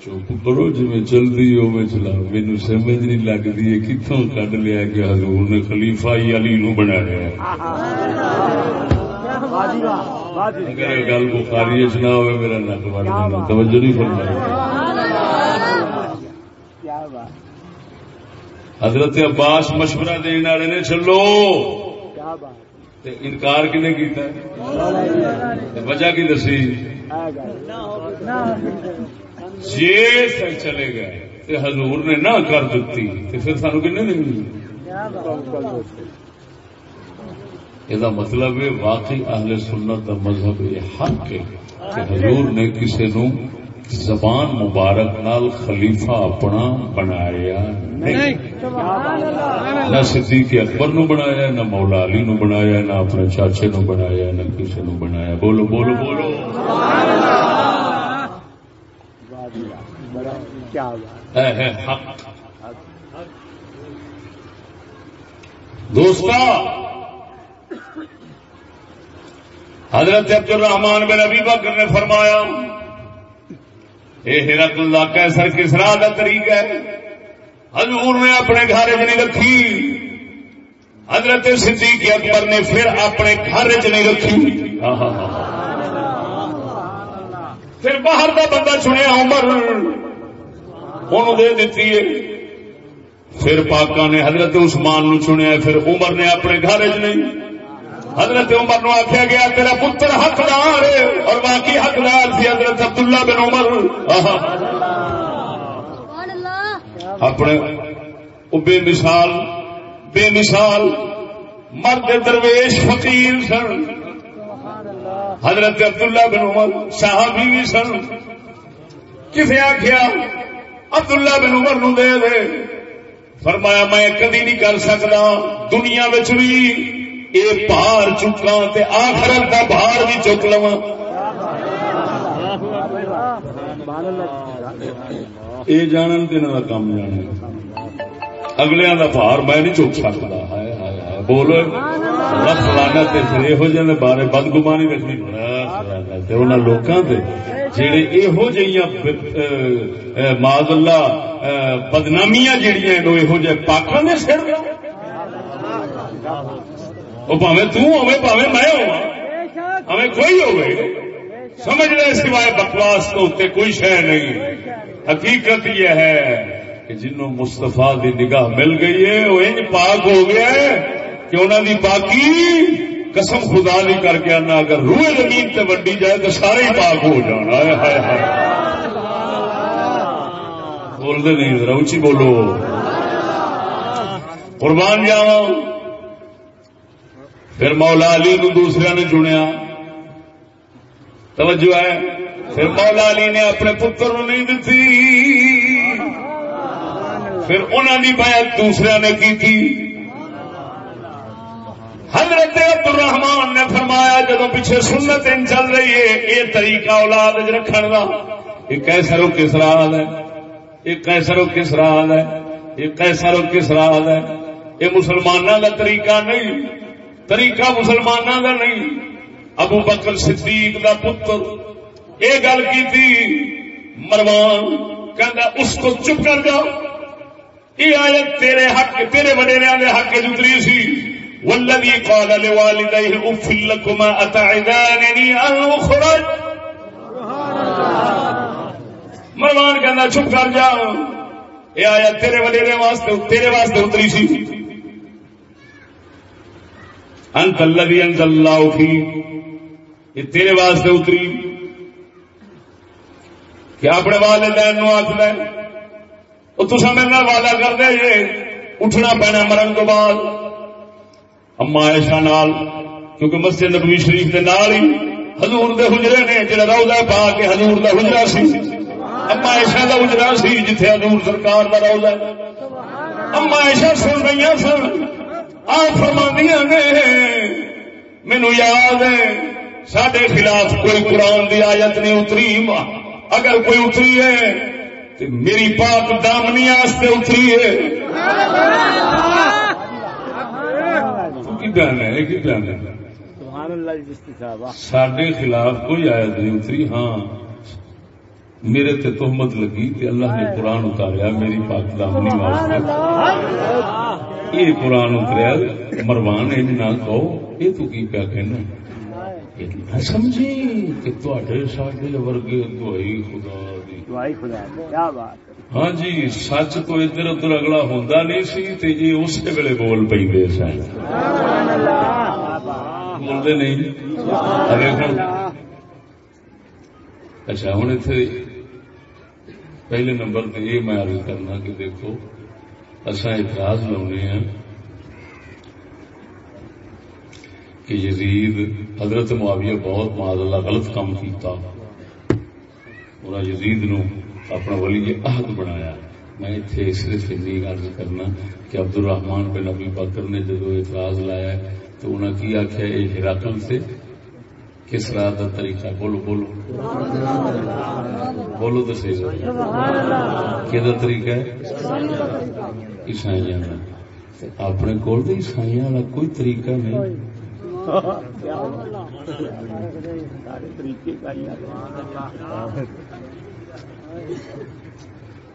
چپ کرو جی چلتی ہو میں چلا مینو سمجھ نہیں لگتی ہے کتوں کڈ لیا کہ حضور نے خلیفہ علی نو بنایا اگر گل بخاری نہ ہوئے میرا نک بڑھ توجہ نہیں فرمائی۔ حضرت عباس مشورہ دن والے نے چلو۔ انکار کنے کیتا؟ وجہ کی دسی؟ جی چلے گئے حضور نے نہ کر دیتی پھر سانو کن یہ مطلب ہے واقعی اہل سنت کا مذہب یہ حق ہے کہ حضور نے کسی نو زبان مبارک نال خلیفہ اپنا بنایا نہ صدیق اکبر نو بنایا نہ مولا علی نو بنایا نہ اپنے چاچے نو بنایا نہ کسی نو بنایا۔ بولو بولو بولو۔ دوست حضرت عبد الرحمان بن ابی بکر نے فرمایا یہ ہرک اللہ کیسر کس راہ کا طریقہ ہے؟ حضور نے اپنے گھر چ نہیں رکھی۔ حضرت صدیق اکبر نے پھر اپنے گھر چ نہیں رکھی۔ پھر باہر کا بندہ چنیا عمر۔ ان دے دیتی ہے۔ پھر پاکا نے حضرت عثمان نو چنیا، پھر عمر نے اپنے گھر چ نہیں۔ حضرت عمر نو آخیا گیا تیرا پتر حقدار اور باقی حقدار سی حضرت عبداللہ بن عمر. اپنے بے مثال بے مثال مرد درویش فقیر سن۔ حضرت عبداللہ بن عمر صحابی بھی سن۔ کسے آخیا عبداللہ بن عمر نو دے دے. فرمایا میں کدی نہیں کر سکتا دنیا بھی یہ بھار چکا آخرت کا بھار بھی چک لوا یہ جان دن کا کام جانا۔ اگلے کا بھار میں نہیں چک سکتا۔ بولو۔ فلانا پھر یہ بارے بدگمانی رکھنی لوگوں کے جڑے یہو جہاں ماد اللہ بدنامیاں جہیا یہو جہ پاکوں نے سر وہ پاوے تمے پاوے میں ہوا ہمیں کوئی ہوئے سمجھ رہے سوائے بکواس تو اتنے کوئی شہ نہیں۔ حقیقت یہ ہے کہ جنوں مستفا دی نگاہ مل گئی ہے، وہ انج پاک ہو گیا ہے کہ انہوں دی پاکی قسم خدا نہیں کر کے آنا اگر روئے زمین تے ونڈی جائے تو سارے ہی پاک ہو جانا۔ ہے ہائے ہائے۔ بول دے نہیں، ذرا اچھی بولو۔ قربان جاؤ پھر مولا علی نو دوسرے نے چنیا۔ توجہ ہے۔ پھر مولا علی نے اپنے پتر نو نہیں دتی۔ پھر انہوں نے بیعت دوسرے نے کی تھی حضرت عبد الرحمان نے فرمایا جدو پیچھے سنت ان چل رہی ہے، یہ طریقہ اولاد رکھن کا یہ کیسا رو کس راز ہے۔ یہ کیسا رو کس راز ہے۔ یہ کیسا رو کس راز ہے۔ یہ مسلمانوں کا طریقہ نہیں۔ طریقہ مسلمانوں کا نہیں۔ ابو بکر صدیق کا پتر یہ گل کی مروان کہ اس کو چپ کر جاؤ یہ آیت تیرے حق تیرے وڈیریا کے حق اتری سی۔ والذي قال لوالديه اف لكما اتعدانني ان اخرج۔ مروان کہنا چپ کر جا۔ یہ آیا تیرے وڈیرے واسطے تیرے واسطے اتری سی۔ انت الذي انزل الله في یہ تیرے واسطے اتری. کہ اپنے والدین نو آخ لے. وہ تصا میرے والا کر دے یہ اٹھنا پینا مرن تو بعد. اما ایشا نال، کیونکہ مسجد نبوی شریف کے نال ہی حضور دے حجرے نے، جڑا روزہ پا کے حضور دا حجرا سی. اما ایشا دا حجرا سی، جتھے حضور سرکار دا روزہ اما ایشا سن رہی سن. آ فرماندیاں نے۔ مینو یاد ہے سڈے خلاف کوئی قرآن دی آیت نہیں اتری اگر کوئی اتری ہے تو میری پاک دامنی آستے اتری ہے۔ سڈے خلاف کوئی آیت نہیں اتری ہاں۔ میرے تے تہمت لگی کہ اللہ نے قرآن اتاریا میری پاک دامنی واسطے یہ قرآن اتریا مروان نہ کہو یہ تو کی پیا کہنا سمجھی کہ ساڈے ورگے دوائی خدا ہاں جی سچ تو ادھر ادھر اگلا ہوں نہیں سی تے یہ اس ویلے بول پہ سن۔ بولتے نہیں؟ اچھا ہوں اتنے پہلے نمبر پہ یہ میں عرض کرنا کہ دیکھو اصا اعتراض لاؤنے ہیں کہ یزید، حضرت معاویہ بہت معاذ اللہ غلط کام کیتا۔ انہوں یزید نو اپنا ولی عہد بنایا۔ میں اتنے صرف اتنی عرض کرنا کہ عبد الرحمان بن ابی بکر نے جب اعتراض لایا تو انہوں نے کی آخیا یہ ہراکل سے کس رات کا طریقہ بولو بولو۔ بولو تو صحیح کہ طریقہ ہے؟ عیسائی اپنے کول تو عیسائی والا کوئی طریقہ نہیں۔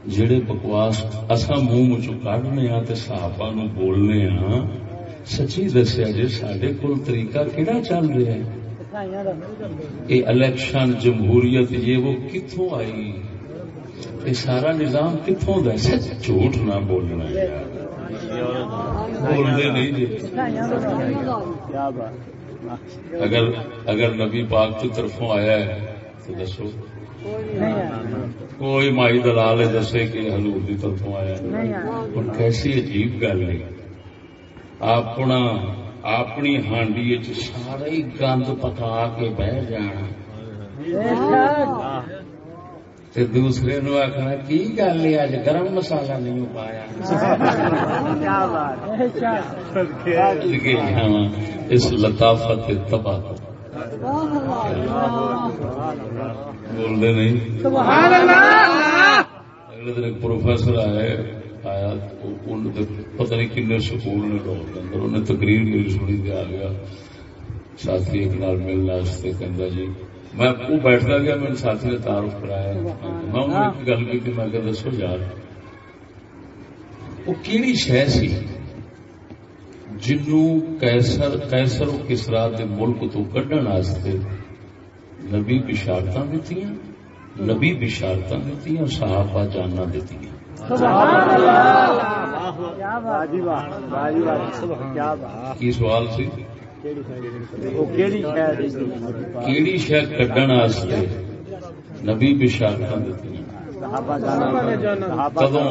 جڑے بکواس اصا منہ چ کھنے ہاں صحابہ نو بولنے ہاں سچی دسیا جی سڈے کول طریقہ کہڑا چل رہا ہے؟ یہ الیکشن جمہوریت یہ وہ کتوں آئی؟ یہ سارا نظام کتوں دا سچ جھوٹ نہ بولنا بولتے نہیں جی۔ اگر اگر نبی پاک کی طرفوں آیا ہے تو دسو۔ کوئی مائی دلال دسے کہ ہلور کی طرفوں آیا ہوں کیسی عجیب گل ہے۔ اپنا اپنی ہانڈی سارا ہی گند پکا کے بہ جانا دوسرے نو آخنا کی گل ہے اج گرم مسالہ نہیں پایا اس لطافت تباہ نہیں اگلے دن ایک پروفیسر آئے آیا پتہ نہیں کن سکول نے لاہور اندر انہیں تقریر میری سنی دے آ گیا ساتھی ایک نال ملنے واسطے کہ جی میں وہ بیٹھتا گیا میرے ساتھی نے تعارف کرایا میں انہوں نے گل کی کہ میں کہ دسو یار وہ کیڑی شہ سی جنوں کیسر کیسر کسرا دے ملک تو کڈن واسطے نبی بشارت دیتی نبی بشارت دیتی صحابہ جانا دیتی کی سوال سی؟ کیڑی شہ کڈن نبی بشارت دیتی کدو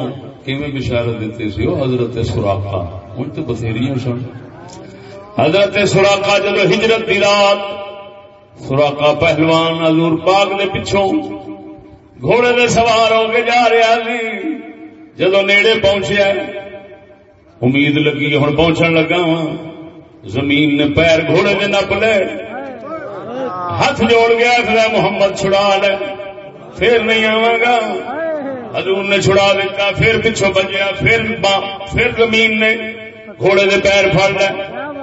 کیویں بشارت دیتی سی وہ؟ حضرت سوراخا ان تو بتھیری سن۔ حضرت سوراخا جب ہجرت دی رات سوراخا پہلوان حضور پاک نے پچھوں گھوڑے دے سوار ہو کے جا رہا سی۔ جدو نیڑے پہنچیا امید لگی ہوں پہنچن لگا وا زمین نے پیر گھوڑے کے نپ لے۔ ہاتھ جوڑ گیا پھر محمد چھڑا لے۔ پھر نہیں آواں گا۔ حضور نے چھڑا دیتا پھر پچھو بجیا، پھر پھر زمین نے گھوڑے دے پیر پھڑ لے۔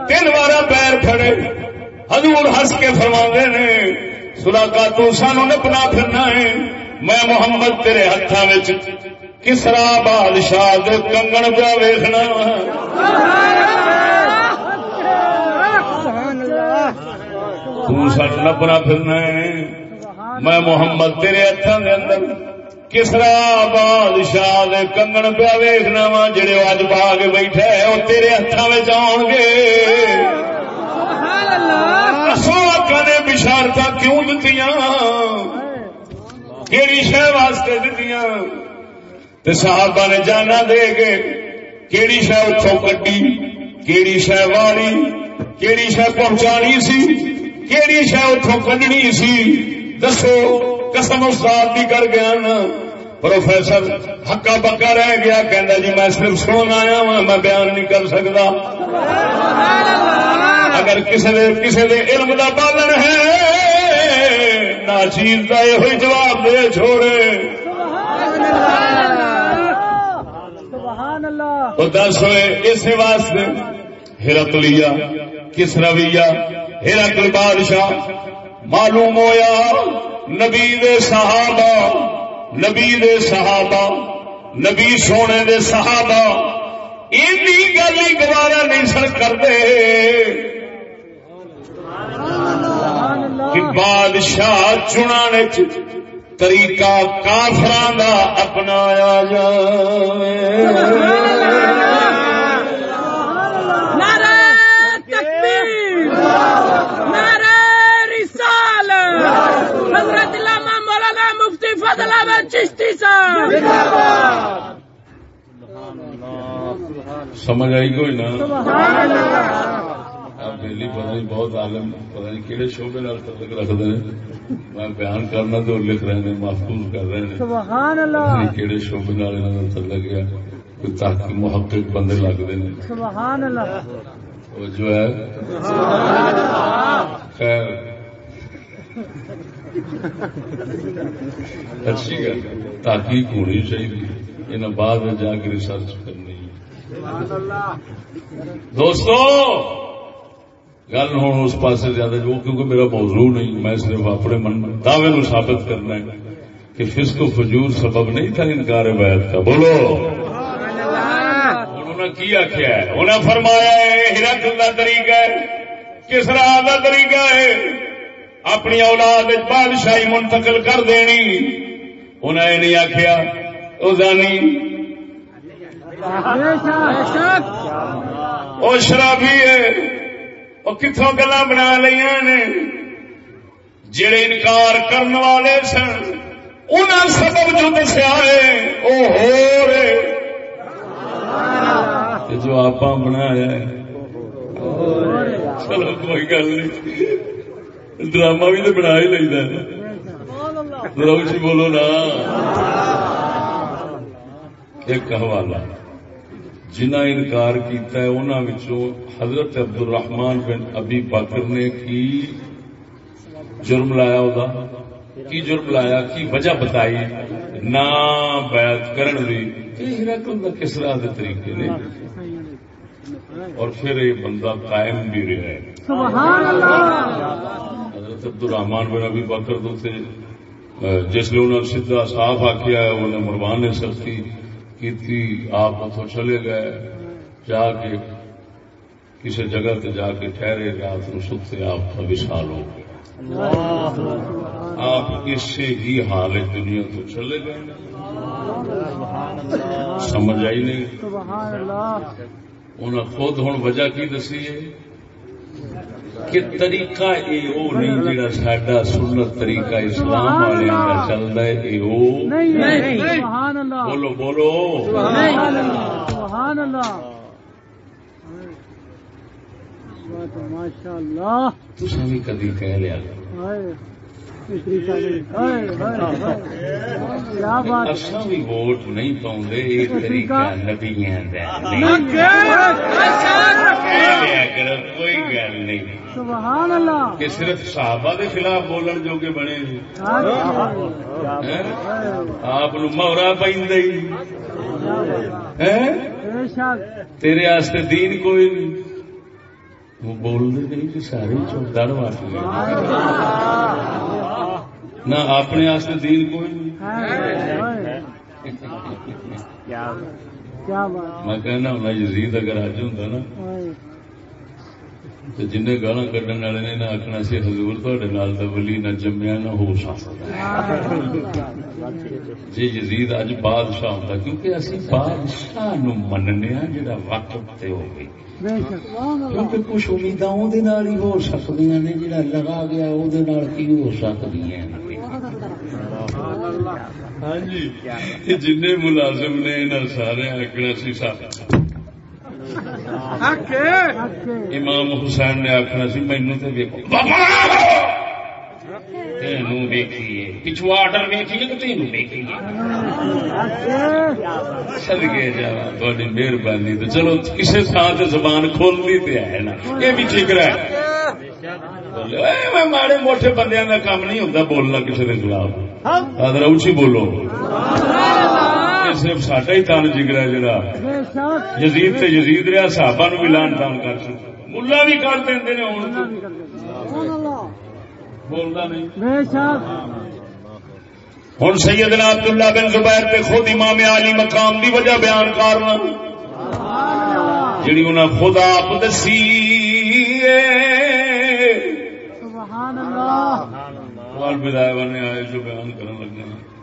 تین بار پیر پھڑے۔ حضور ہس کے فرما نے سلا کا تو سانو نپنا پھرنا ہے۔ میں محمد تیرے ہاتھ کسرا بادشاہ دے کنگن پہ ویخنا سٹ نپنا پھرنا ہے۔ میں محمد تیرے ہاتھوں کے اندر کسرا بادشاہ دے کنگن پیا ویخنا وا جڑے اج پا کے بیٹھے وہ تیرے ہاتھوں میں آن گے۔ سو نے بشارت کیوں دتی کہڑی شہ واسطے دتی صحابہ نے جانا دے گے کہڑی شہ اتوں کٹی کہڑی شہ والی کہڑی شہ پہنچانی سی کہڑی شہ اتوں کڈنی سی۔ دسو، قسم استاد بھی کر گیا نا۔ پروفیسر ہکا پکا رہ گیا کہ جی میں صرف سن آیا وا میں بیان نہیں کر سکتا اگر کسی نے کسی نے علم کا پالن ہے نہ چیز کا یہ جواب دے چھوڑے۔ دس ہوئے اسی واسطے ہرت لیا کس رویہ ہرکل بادشاہ معلوم ہویا نبی دے صحابہ نبی دے صحابہ نبی سونے دے صحابہ اینی گل ہی گوارا نہیں سن کرتے۔ کہ بادشاہ چنانے طریقہ کافران کا اپنایا جائے سمجھ آئی کوئی نا؟ دلی پتہ نہیں بہت عالم پتہ نہیں کہڑے شعبے تعلق رکھتے ہیں۔ میں بیان کرنا تو لکھ رہے ہیں محفوظ کر رہے ہیں۔ کہڑے شعبے تعلق ہے کوئی تحقیق محقق بندے ہیں۔ جو ہے۔ خیر۔ اچھی گل تحقیق ہونی چاہیے۔ انہیں بعد میں جا کے ریسرچ کرنی دوستو! گل ہوں اس پاس زیادہ جو کیونکہ میرا موضوع نہیں میں صرف اپنے من دعوے نو ثابت کرنا ہے کہ فسق و فجور سبب نہیں تھا انکار بیت کا۔ بولو۔ انہوں نے کی آخیا ہے؟ انہیں فرمایا ہے ہرک کا طریقہ ہے۔ کس راہ کا طریقہ ہے؟ اپنی اولاد بادشاہی منتقل کر دینی۔ انہیں نہیں آخیا ازانی وہ شرابی ہے۔ وہ کتوں گلا بنا لیا نے جڑے انکار کرنے والے سن ان سبب جو دسیا ہے وہ ہو رہے جو آپ بنایا چلو کوئی گل نہیں۔ ڈرامہ بھی تو بنا ہی لینا جی بولو نا۔ ایک حوالہ۔ جنہ انکار کیتا ہے انہوں حضرت عبد الرحمان بن ابی بکر نے کی جرم لایا ہوگا کی جرم لایا؟ کی وجہ بتائی؟ نہ بیعت کرن دی۔ کس طرح کے طریقے نے؟ اور پھر یہ بندہ قائم بھی رہا ہے۔ حضرت عبد الرحمان بن ابی بکر تو جس نے انہوں نے سیدھا صاف آخیا ہے انہیں مروان نے سختی کی آپ اتوں چلے گئے جا کے کسی جگہ تے جا کے ٹھہرے رات نو ستے آپ کا وشال ہو گیا۔ آپ اسی ہی حال دنیا تو چلے گئے۔ سمجھ آئی نہیں؟ انہیں خود ہوں وجہ کی دسی ہے؟ کہ طریقہ یہ وہ نہیں جڑا سڈا سنت طریقہ اسلام والے کا چلتا ہے یہ بولو بولو۔ بھی کدی کہہ لیا۔ بھی ووٹ نہیں پاؤں یہ طریقہ نبیاں کوئی گل نہیں۔ سبحان اللہ۔ کہ صرف صحابہ دے خلاف بولن جو کہ بنے آپ مورا پہ شک۔ تیرے آستے دین کوئی نہیں۔ وہ بول دے نہیں کہ سارے چوکدار واٹ نہ اپنے آستے دین کوئی میں کہنا ہونا یزید اگر اج ہوں نا تو جن گالا کڈن والے نے نہ آخنا سی حضور تھوڑے نال ولی نہ جمیا نہ ہو سکتا جی یزید اج بادشاہ ہوتا کیونکہ اسی بادشاہ نو مننے ہاں جڑا وقت تے ہو گئی۔ کیونکہ کچھ امیداں ہی ہو سکتی نے جڑا لگا گیا وہ کی ہو سکتی ہیں ہاں جی جن ملازم نے انہاں سارے آخنا سی سب امام حسین نے آخنا سی مینو تو ویکھیے پچھو آرڈر ویکھیے تو تین ویکھیے سدگے جا تھوڑی مہربانی تو چلو کسی تھان سے زبان کھولنی تو ہے نا یہ بھی ٹھیک ماڑے موٹے بندے کا کام نہیں ہوتا بولنا کسی کے خلاف اچھی بولو صرف ساڈا ہی تان جگر ہے جڑا یزید تے یزید رہا صحابہ نو بھی لان تان کر سکتا ملا بھی کر دیں نے بولتا نہیں بے شک ہوں سیدنا عبداللہ بن زبیر پہ خود امام علی مقام دی وجہ بیان کرنا جڑی انہیں خود آپ دسی سبحان اللہ سوال بدائے بنے آئے جو بیان کرنے لگے ہیں۔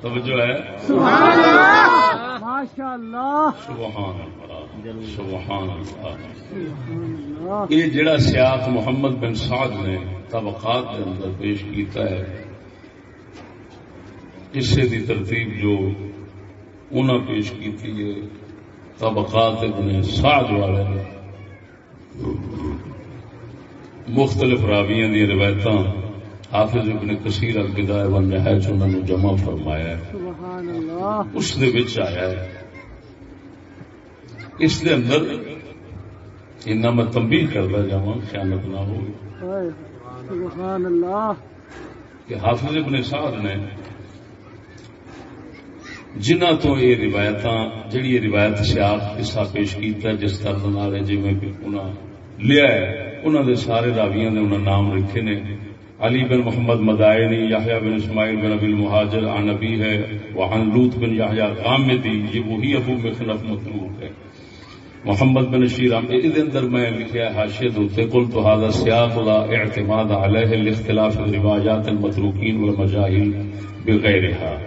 توجہ ہے۔ سبحان اللہ۔ ماشاء اللہ۔ سبحان اللہ۔ سبحان اللہ۔ اللہ یہ جڑا سیاق محمد بن سعد نے طبقات کے اندر پیش کیتا ہے اسے دی ترتیب جو انہوں پیش کی ہے طبقات ابن سعد والے نے۔ مختلف راویاں دی روایت حافظ ابن کثیر البدایہ والنہایت انہوں نے جمع فرمایا ہے۔ سبحان اللہ اس دے وچ آیا ہے۔ اس دے اندر انہاں میں تنبیہ کردا جاواں خیانت نہ ہو۔ اے، سبحان اللہ کہ حافظ ابن سعد نے جنہ تو یہ روایت جہی یہ روایت سیاق قصہ پیش کیتا ہے جس طرح جی انہاں لیا ہے۔ انہوں نے سارے راویاں نے انہوں نام رکھے نے۔ علی بن محمد مدائنی یحییٰ بن اسماعیل بن ابی المہاجر عن نبی ہے، وعن لوت بن یحییٰ غامدی یہ وہی ابو مخنف مطلوب ہے۔ محمد بن شیرام یہ اندر میں لکھیا ہے حاشیہ دوتے قل تو هذا سیاق لا اعتماد علیہ لاختلاف الروایات المتروکین والمجاہل بغیرها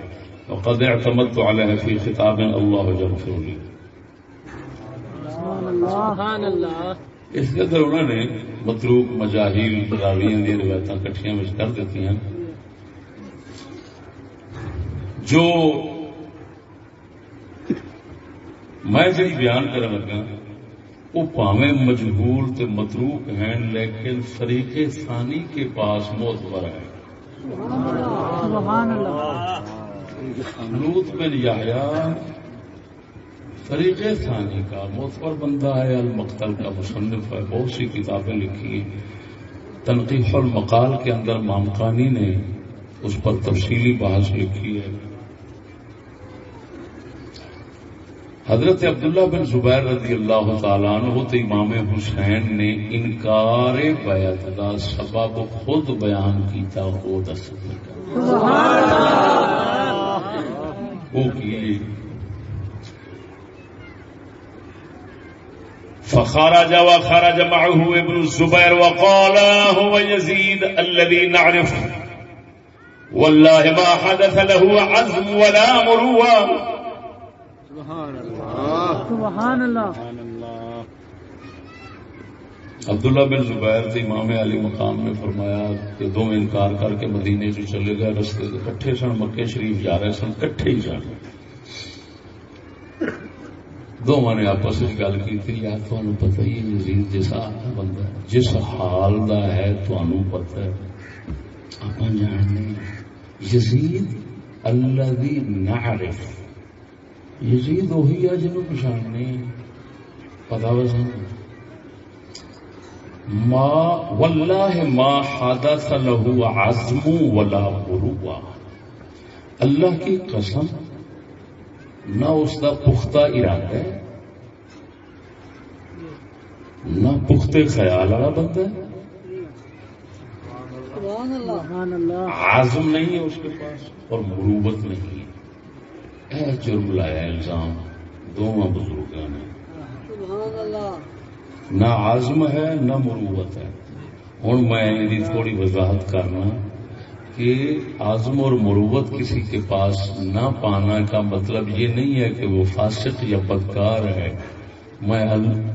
وقد اعتمدت عليها في خطاب الله يغفر لي۔ سبحان اللہ۔ اس کے اندر انہوں نے متروک مجاہیل راویاں دی روایت کٹھیاں وچ کر دیتی ہیں جو میں جی بیان کرنے لگا وہ پاویں مجبور تے متروک ہیں لیکن فریق ثانی کے پاس موت ہے۔ سبحان اللہ۔ لوت بن یحییٰ فریق ثانی کا موتبر بندہ ہے المقتل کا مصنف ہے بہت سی کتابیں لکھی ہیں۔ تنقیح المقال کے اندر مامکانی نے اس پر تفصیلی بحث لکھی ہے۔ حضرت عبداللہ بن زبیر رضی اللہ تعالیٰ عنہ تو امام حسین نے انکار بیعت دا سبب خود بیان کیتا وہ دس وہ کی فخرج وخرج معه ابن الزبير وقال هو يزيد الذي نعرف. والله ما حدث له عزم ولا مروى. سبحان اللہ. عبداللہ بن زبیر تھے امام علی مقام میں فرمایا کہ دو انکار کر کے مدینے سے چلے گئے رستے کٹھے سن مکے شریف جا رہے سن کٹھے ہی جانے دونوں نے آپس میں گل کی یار تمہیں پتہ ہی یزید جیسا بندہ جس حال دا ہے تمہیں پتہ ہے آپ جاننے یزید الذي نعرف یزید وہی ہے جنہوں پچھاڑنے پتا وسا ما واللہ ما حدث له عزم ولا غروہ اللہ کی قسم نہ اس کا پختہ ارادہ ہے، نہ پختے خیال والا بندہ ہے۔ عزم نہیں ہے اس کے پاس اور مروبت نہیں ہے۔ اے جرم لایا الزام، دونوں بزرگوں نے نہ عزم ہے، نہ مروبت ہے۔ ہوں میں تھوڑی وضاحت کرنا۔ کہ عزم اور مروبت کسی کے پاس نہ پانا کا مطلب یہ نہیں ہے کہ وہ فاسق یا بدکار ہے۔ میں ال-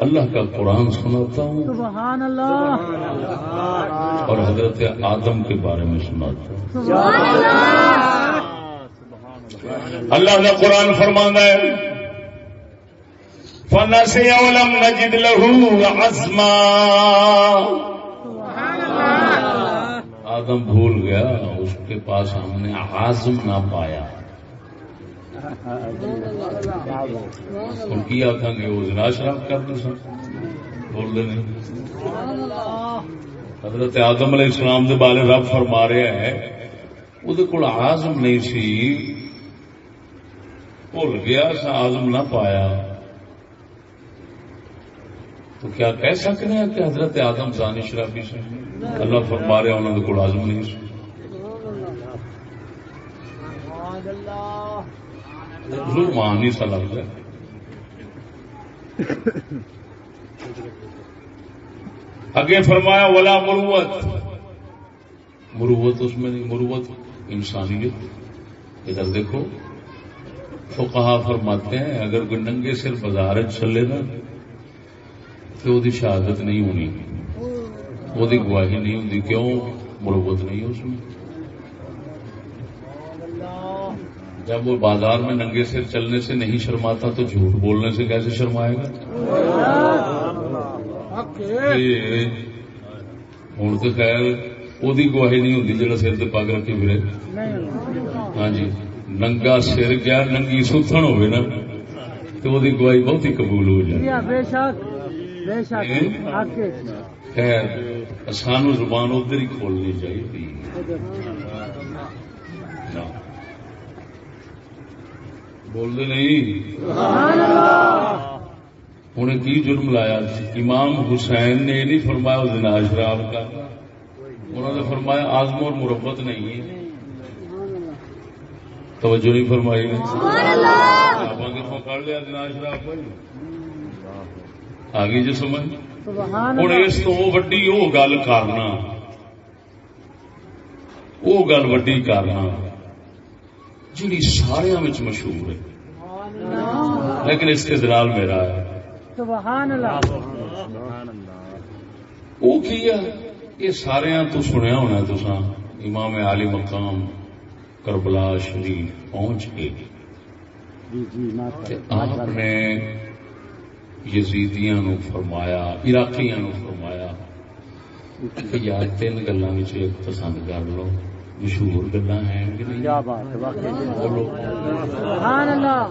اللہ کا قرآن سناتا ہوں۔ سبحان اللہ اور حضرت آدم کے بارے میں سناتا ہوں۔ سبحان اللہ اللہ کا قرآن فرمانا ہے۔ فنسی ولم نجد له عزما۔ آدم بھول گیا اس کے پاس ہم نے عازم نہ پایا۔ ان کی آخان گے وہ زنا شراب کرتے سن بول دے نہیں۔ حضرت آدم علیہ السلام دے بارے رب فرما رہا ہے وہ کول آزم نہیں سی۔ بھول گیا سا آزم نہ پایا۔ تو کیا کہہ سکتے ہیں کہ حضرت آدم زانی شرابی سے؟ اللہ فرما رہا انہوں نے کول آزم نہیں سی ضرور مان نہیں سا لگتا ہے اگے فرمایا، ولا مروت۔ مروت اس میں نہیں، مروت انسانیت۔ ادھر دیکھو تو کہا فرماتے ہیں، اگر کوئی ننگے سر بازار چلے نا تو وہ شہادت نہیں ہونی۔ وہ گواہی نہیں ہوتی کیوں؟ مروت نہیں اس میں۔ جب وہ بازار میں ننگے سر چلنے سے نہیں شرماتا تو جھوٹ بولنے سے کیسے شرمائے گا؟ ہوں تو خیر وہ گواہی نہیں ہوتی جڑا سر سے پگ رکھی پھرے۔ ہاں جی۔ ننگا سر گیا، ننگی ستھن ہوئے نا، تو وہ گواہی بہت ہی قبول ہو جائے۔ جی ہاں، خیر سانو زبان ادھر ہی کھولنی چاہیے۔ نہ بول دے نہیں انہیں کی جرم لایا؟ امام حسین نے یہ نہیں فرمایا وہ دن شراب کا۔ انہوں نے فرمایا آزم اور مربت نہیں ہے۔ توجہ نہیں فرمائی۔ نے لیا دن شراب بھائی۔ آگے جو سمجھ؟ سبحان ہوں اس تو وڈی وہ گل کرنا۔ وہ گل وڈی کرنا۔ جڑی سارا مشہور ہے۔ لیکن استدلال میرا ہے۔ سبحان اللہ۔ وہ کی ہے؟ یہ سارے تو سنیا ہونا تسا امام علی مقام کربلا شریف پہنچ کے تے آپ نے یزیدیاں نو فرمایا عراقیاں نو فرمایا کہ یار تین گلوں ایک پسند کر لو مشہور گلا ہیں کہ نہیں؟ بولو۔ سبحان اللہ۔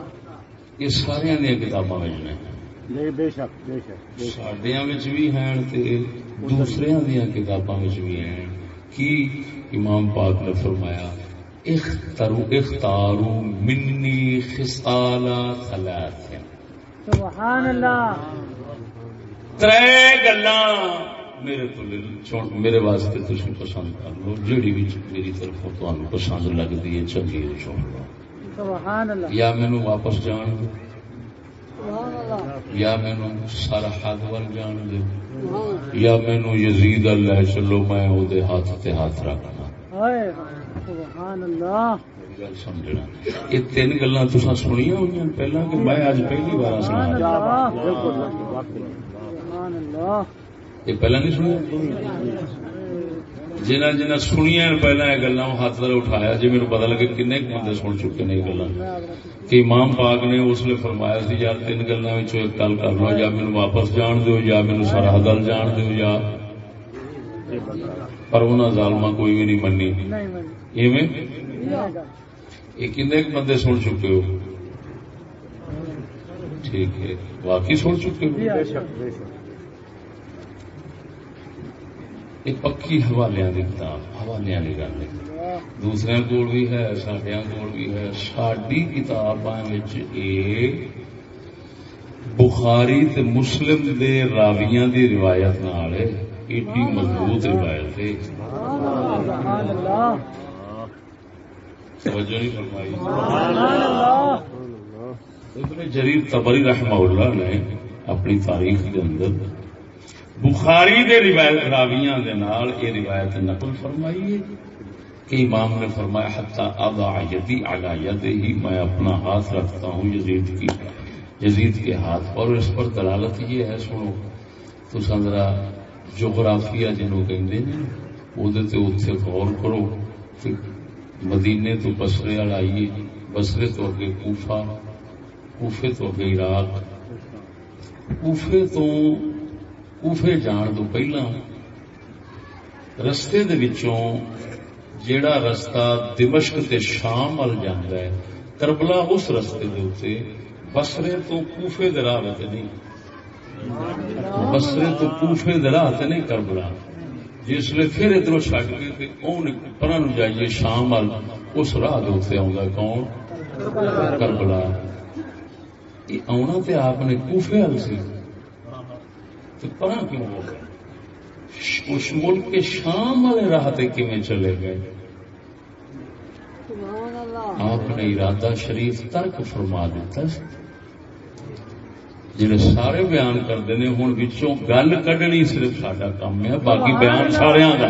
یہ سارے کتاباں میں نے۔ بے شک بے شک سڈیا بھی ہیں تے دوسرے دیا کتاباں بھی ہیں۔ کی امام پاک نے فرمایا اخترو اختارو منی خصالا سبحان اللہ۔ ترے گلاں میرے تو چون میرے واسطے پسند کر لو۔ جیڑی بھی میری طرف تمہیں پسند لگتی ہے چنگی ہے چن لو۔ یا مینو واپس جان دو یا مینو سرحد ول جان دو یا مینو یزید اللہ چلو میں وہ ہاتھ تے ہاتھ رکھنا۔ سبحان اللہ۔ گل سمجھنا یہ تین گلا تسا سنیا ہوئی پہلا کہ میں اج پہلی بار سنا اللہ سبحان اللہ یہ پہلا نہیں سنیا جنہ جنہ سنیا پہلے یہ گلا ہاتھ در اٹھایا جی میرے پتا لگے کن بندے سن چکے نے یہ گلا کہ امام پاک نے اس لیے فرمایا سی یار تین گلوں ایک گل کر لو یا مینو واپس جان دو یا سارا گل جان دو یا پر انہوں کوئی بھی نہیں منی ایویں یہ کن بندے سن چکے ہو؟ ٹھیک ہے واقعی سن چکے ہو؟ یہ پکی حوالے کی کتاب حوالے کی گل ہے۔ دوسرے کول بھی ہے سڈیا کول بھی ہے۔ ساری کتاباں بخاری تے مسلم دے راویاں دی روایت نال ایڈی مضبوط روایت ہے۔ توجہ نہیں فرمائی۔ ابن جریر تبری رحمہ اللہ نے اپنی تاریخ کے اندر بخاری دے روایت راویاں دے نال یہ روایت نقل فرمائی ہے کہ امام نے فرمایا حتی اضع یدی علی یدہی میں اپنا ہاتھ رکھتا ہوں یزید کی یزید کے ہاتھ اور اس پر دلالت یہ ہے سنو۔ تو سندرا جغرافیہ جنہوں کہندے ہیں وہ تے اتنے غور کرو۔ کہ مدینے تو بسرے والا آئیے بسرے تو اگے کوفہ، کوفے تو اگے عراق۔ کوفے تو کوفے جان تو پہلا رستے دے وچوں جیڑا رستہ دمشق تے شام وال جاندا ہے، کربلا اس رستے دے اوتے بسرے تو کوفے دے راہ تے نہیں۔ بسرے تو کوفے دے راہ تے نہیں کربلا۔ جس لیے پھر ادھر چھڈ کے پرا نو جائیے شام وال اس راہ دے آوندا کون؟ کربلا۔ یہ آنا تے آپ نے کوفے وال سی۔ تو پرا کیوں ہو گئے؟ اس ملک کے شام والے راہ چلے گئے؟ آپ نے ارادہ شریف ترک فرما دیتا جڑے سارے بیان کرتے ہیں ہوں بچوں گل کڈنی صرف سڈا کام ہے، باقی بیان سارا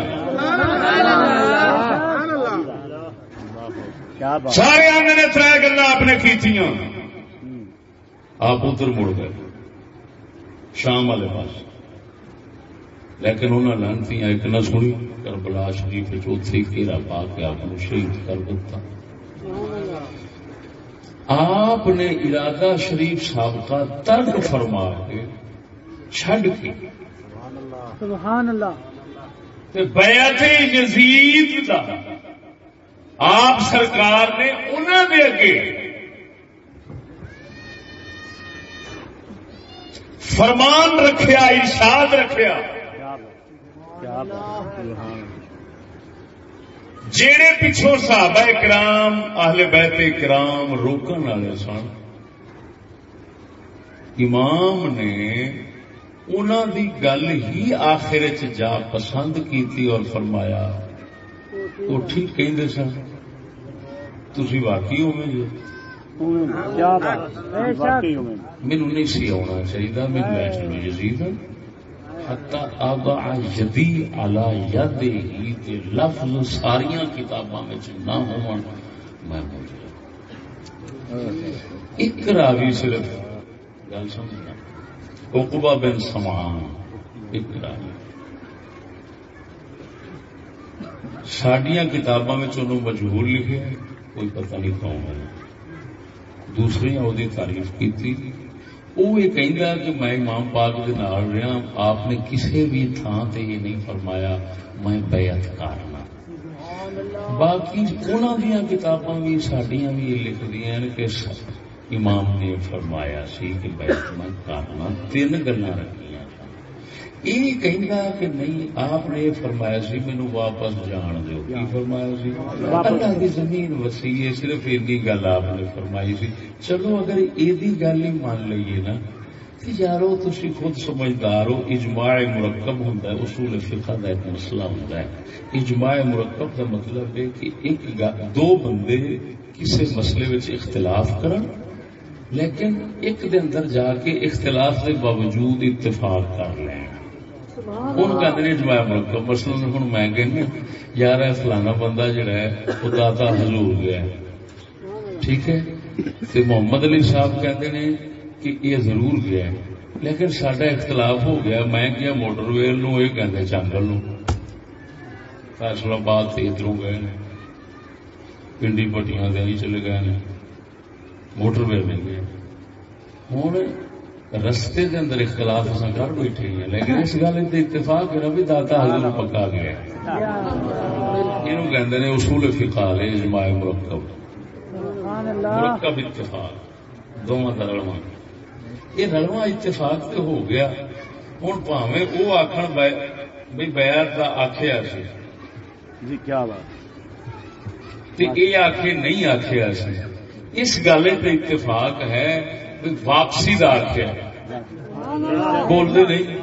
سارے نے تر گلا آپ نے کی آپ ادھر مڑ گئے، شام والے پاس لیکن انہوں نے لانتی ایک نہ سنی، کربلا شریف چوتھی گھیرا پا کے آپ شہید کر دیتا۔ آپ نے ارادہ شریف سابقہ ترک فرما کے چھڈ کے سبحان اللہ۔ بیعت یزید دا آپ سرکار نے انہوں نے اگے فرمان رکھیا ارشاد رکھیا۔ جیڑے پچھوں صحابہ کرام اہل بیت کرام روکن والے سن امام نے انہوں دی گل ہی آخر جا پسند کی اور فرمایا وہ ٹھیک کہ سن۔ تھی واقعی ہوئے جی؟ مینو نہیں سی آنا چاہیے میرے ایسے یزید آبا یدی آلہ ید ہی لفظ ساریا کتاباں نہ ہو میں ایک راوی صرف گل سمجھنا۔ کوکبا بن سمان ایک راوی۔ سڈیا کتاباں مجبور لکھے کوئی پتہ نہیں کون ہے دوسری وہ تعریف کی وہ یہ کہہ کہ میں امام پاک کے نال رہا آپ نے کسی بھی تھان تے یہ نہیں فرمایا میں بیعت کرنا باقی انہوں دیا کتاباں بھی سڈیا بھی یہ لکھ دیا کہ امام نے فرمایا سی کہ بیعت میں کرنا تین گلا رکھی یہ کہنا کہ نہیں آپ نے فرمایا سی مینو واپس جان دو کی فرمایا سی اللہ کی زمین وسیع ہے صرف ایڈی گل آپ نے فرمائی سی چلو اگر یہ گل ہی مان لیے نا یارو تھی خود سمجھدار ہو اجماع مرکب ہوں اصول فقہ کا ایک مسئلہ ہوں اجماع مرکب کا مطلب ہے کہ ایک دو بندے کسی مسئلے اختلاف کرن لیکن ایک دن اندر جا کے اختلاف کے باوجود اتفاق کر لیں ہوں کہ جمایا مرکب مسلم ہوں میں کہنا یار فلانا بندہ جڑا ہے وہ داتا حضور گیا ٹھیک ہے محمد علی صاحب کہتے ہیں کہ یہ ضرور گیا ہے لیکن سڈا اختلاف ہو گیا میں کیا موٹر ویل نو یہ کہتے چانگل نو فیصلہ باد ادھر گئے پنڈی پٹیاں ہی چلے گئے موٹر وے مل گئے ہوں رستے کے اندر اختلاف اصل کر بیٹھے ہیں لیکن اس گل اتفاق ہے بھی داتا حضر پکا گیا یہ کہ اصول فقہ لے اجماع مرکب۔ مرکب اتفاق دونوں کا رلوا یہ رلوا اتفاق تو ہو گیا۔ ہوں پاوے وہ آخر بھائی بیر کا آخیا سی۔ جی کیا بات۔ یہ آخے نہیں آخیا سی۔ اس گل اتفاق ہے واپسی کا آخیا بولتے نہیں؟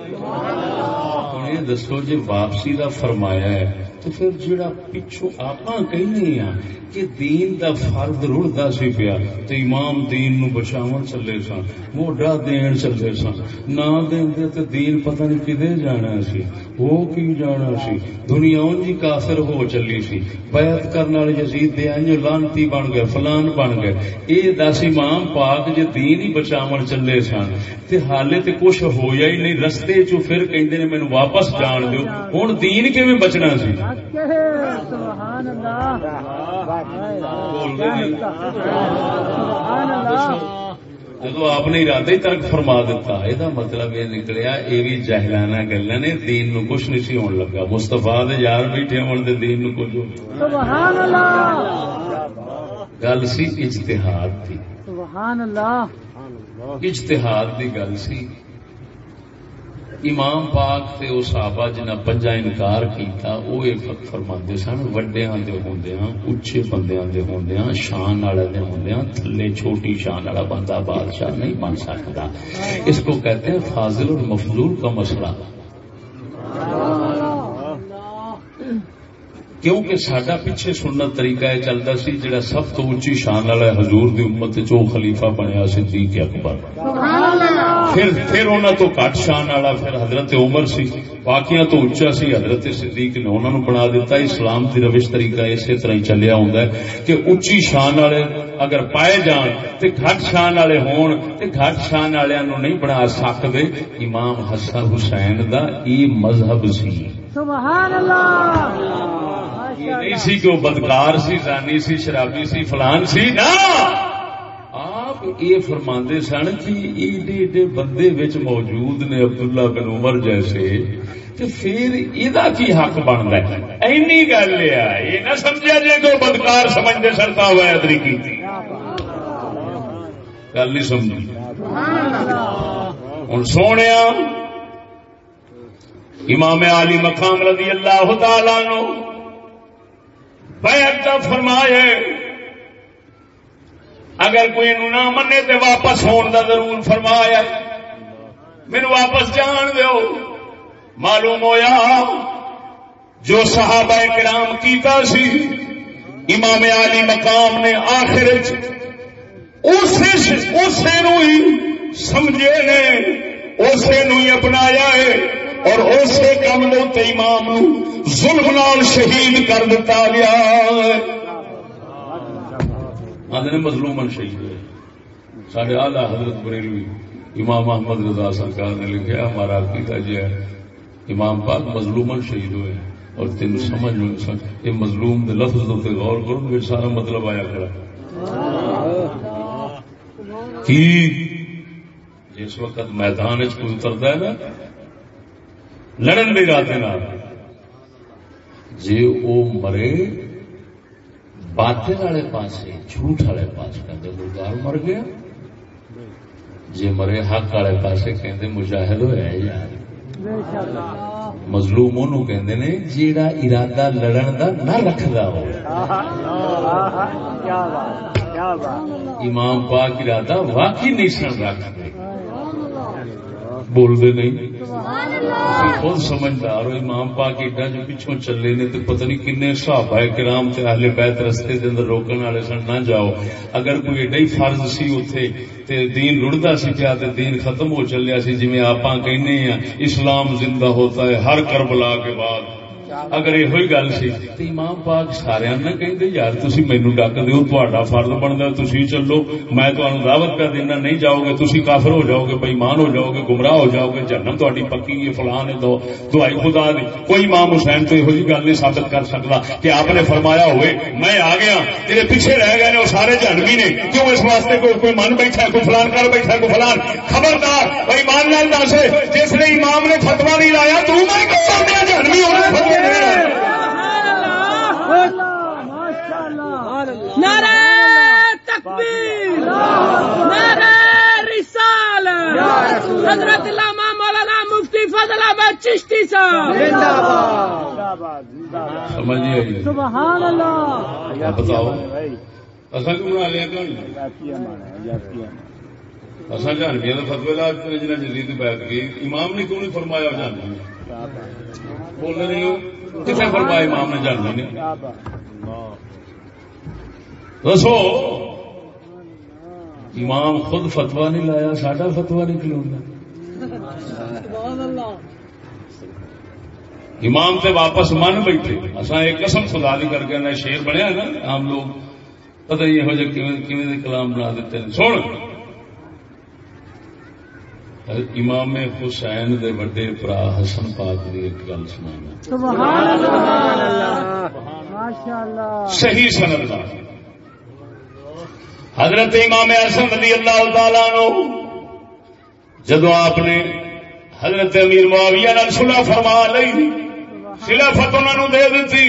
ہوں یہ دسو جی واپسی کا فرمایا ہے تو پھر جڑا پچھو آپ کہنے ہاں کہ دین دا فرد رڑتا سی پیا تو امام دین نو بچاو چلے سن موڈا دین چلے سن نہ دین دے تو دین پتہ نہیں کدے جانا سی۔ وہ کی جانا سی؟ دنیا جی کافر ہو چلی سی۔ بیعت کرنے والے یزید دے انج لانتی بن گئے فلان بن گئے۔ اے دس امام پاک جے دین ہی بچاون چلے سن۔ تے حالے تے کچھ ہویا ہی نہیں رستے چو پھر کہندے نے مینوں واپس جان دیو۔ ہن دین کیویں بچنا سی؟ سبحان اللہ۔ جدو آپ نے ارادہ ہی ترک فرما دیتا یہ مطلب یہ نکلیا یہ بھی جہلانا گلا نے دین نو کچھ نہیں سی ہون لگا مستفا یار بیٹھے ہونے دین نو کچھ گل سی اجتہاد کی اجتہاد کی گل سی امام پاک تے او صحابہ جنہ پنجا انکار کیتا، او اے فرماندے سن، وڈیاں دے ہوندیاں اچھے بندیاں دے ہوندیاں شان والے دے ہوندیاں تھلے چھوٹی شان والا بندہ بادشاہ نہیں بن سکتا اس کو کہتے ہیں فاضل اور مفضول کا مسئلہ۔ کیونکہ سڈا پیچھے سننا طریقہ یہ چلتا سی جڑا سب تو اچھی شان والا حضور دی امت چو خلیفہ بنیا صدیق اکبر۔ پھر پھر انہوں تو کٹ شان والا پھر حضرت عمر سی۔ باقیاں تو اچا سی حضرت صدیق نے انہوں نے بنا دیتا اسلام کی روش طریقہ اسی طرح ہی چلیا ہوں کہ اچھی شان والے اگر پائے جان تو گھٹ شان والے ہون تو گھٹ شان والوں نہیں بنا سکتے امام حسن حسین دا ای مذہب سی۔ سبحان اللہ۔ نہیں سی کہ وہ بدکار سی زانی سی شرابی سی فلان سی۔ نا آپ یہ فرما سن کہ ایڈے ایڈے بندے بچ موجود نے عبداللہ بن عمر جیسے پھر یہ کی حق بنتا ہے؟ اینی گل یہ نہ سمجھا جائے کہ بدکار سمجھتے سرتا ہوا ادری کی گل نہیں سمجھی۔ ہوں سونے امام علی مقام رضی اللہ تعالی نو بیعت فرمائے، اگر کوئی نہ منے تو واپس ہون دا ضرور فرمایا، مینو واپس جان دیو۔ معلوم ہویا جو صحابہ کرام کیتا سی، امام علی مقام نے آخر اسے نو ہی سمجھے نے، اسے نو ہی اپنایا ہے۔ اور اسی کام دے امام ظلم نال شہید کر دیتا گیا آدھے مظلوم شہید ہوئے۔ سارے آلہ حضرت بریلوی امام محمد رضا سرکار نے لکھا ہمارا عقیدہ جو ہے امام پاک مظلومن شہید ہوئے اور تین سمجھ میں یہ مظلوم دے لفظ دے غور کرو سارا مطلب آیا کھڑا۔ کی؟ جس وقت میدان کوئی اترتا ہے نا لڑن بھی راتے جی وہ مرے، باطل والے پاس جھوٹ والے پاس کہ گلدار مر گیا۔ جی مرے، حق والے پاس کہ مجاہد ہوا یار۔ مظلوم انہوں کہ جیڑا ارادہ لڑن دا نہ رکھدا ہو۔ امام پاک ارادہ واقعی نہیں سن رکھتے۔ بول دے نہیں۔ خود سمجھدار ہو، امام پاک ایڈا جو پچھوں چلے نے تو پتہ نہیں کنے صحابہ کرام تے اہل بیت رستے دے اندر روکن والے سن، نہ جاؤ۔ اگر کوئی ایڈا ہی فرض سی اوتھے تے دین رڑدا سی پیا تے دین ختم ہو چلیا سی، جویں آپاں کہنے ہیں اسلام زندہ ہوتا ہے ہر کربلا کے بعد۔ اگر یہ گل سی تو امام پاک سارے نہ کہ یار تھی مینو ڈک دو تا فرد بنتا تھی چلو میں تمہیں دعوت کر دینا نہیں جاؤ گے تھی کافر ہو جاؤ گے بےمان ہو جاؤ گے گمراہ ہو جاؤ گے جنم تاری پکی ہے فلان دو دعائی خدا دی کوئی امام حسین تو یہ گل نہیں ثابت کر سکتا کہ آپ نے فرمایا ہوئے میں آ گیا تیرے پیچھے رہ گئے وہ سارے جانوی نے کیوں اس واسطے کوئی کوئی من بیٹھا کوئی فلان کر بیٹھا کوئی فلان خبردار بھائی مان لال دس جس نے امام نے فتوا نہیں لایا تو میں جانوی ہونا فتوا نعرہ تکبیر نعرہ رسال حضرت علامہ مولانا مفتی فضل احمد چشتی صاحب۔ سمجھیے سبحان اللہ۔ بتاؤ۔ اصل کیوں بنا لیا کون؟ اصل جانوی کا فتوی لا بیٹھ گئی امام نے کیوں نہیں فرمایا جانوی بولنے نہیں ہو کتنے فرمایا امام نے جانوی نے دسو، امام خود فتوا نہیں لایا، ساڈا فتوا نہیں امام تے واپس من بیٹھے۔ اصا ایک قسم خدا دی کر کے شیر بنیا نا، عام لوگ، پتہ ہی یہ کلام بنا دیتے ہیں۔ سن۔ امام حسین دے بڑے برا حسن پاک دی ایک گل سنا صحیح سنت حضرت امام حسن رضی اللہ تعالی نو جدو آپ نے حضرت امیر معاویہ نال صلح فرما لئی خلافت انہوں دے دیتی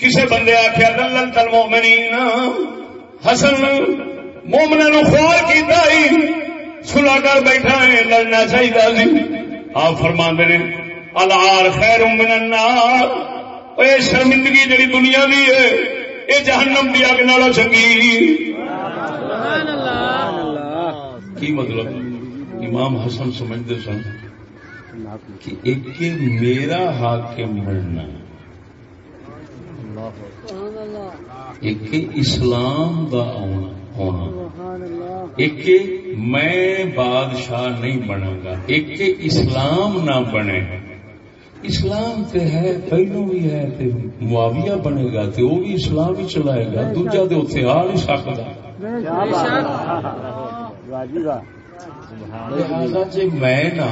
کسے بندے آخیا دلل تل مومنین حسن مومنا نو خوار کیتا ہی صلح کر بیٹھا ہے لڑنا چاہیے سی۔ آپ فرما نے الار خیر من النار۔ اے شرمندگی جڑی دنیا دی ہے اے جہنم دی اگ نالوں چنگی۔ کی مطلب؟ امام حسن سمجھتے سن کہ ایک میرا حاکم بننا۔ ایک اسلام دا ہونا ایک میں بادشاہ نہیں بنا گا ایک اسلام نہ بنے۔ اسلام تے ہے پہلو بھی ہے تے معاویہ بنے گا تے وہ بھی اسلام ہی چلائے گا دوجا تے اتنے آ نہیں سکتا لہذا جی میں نہ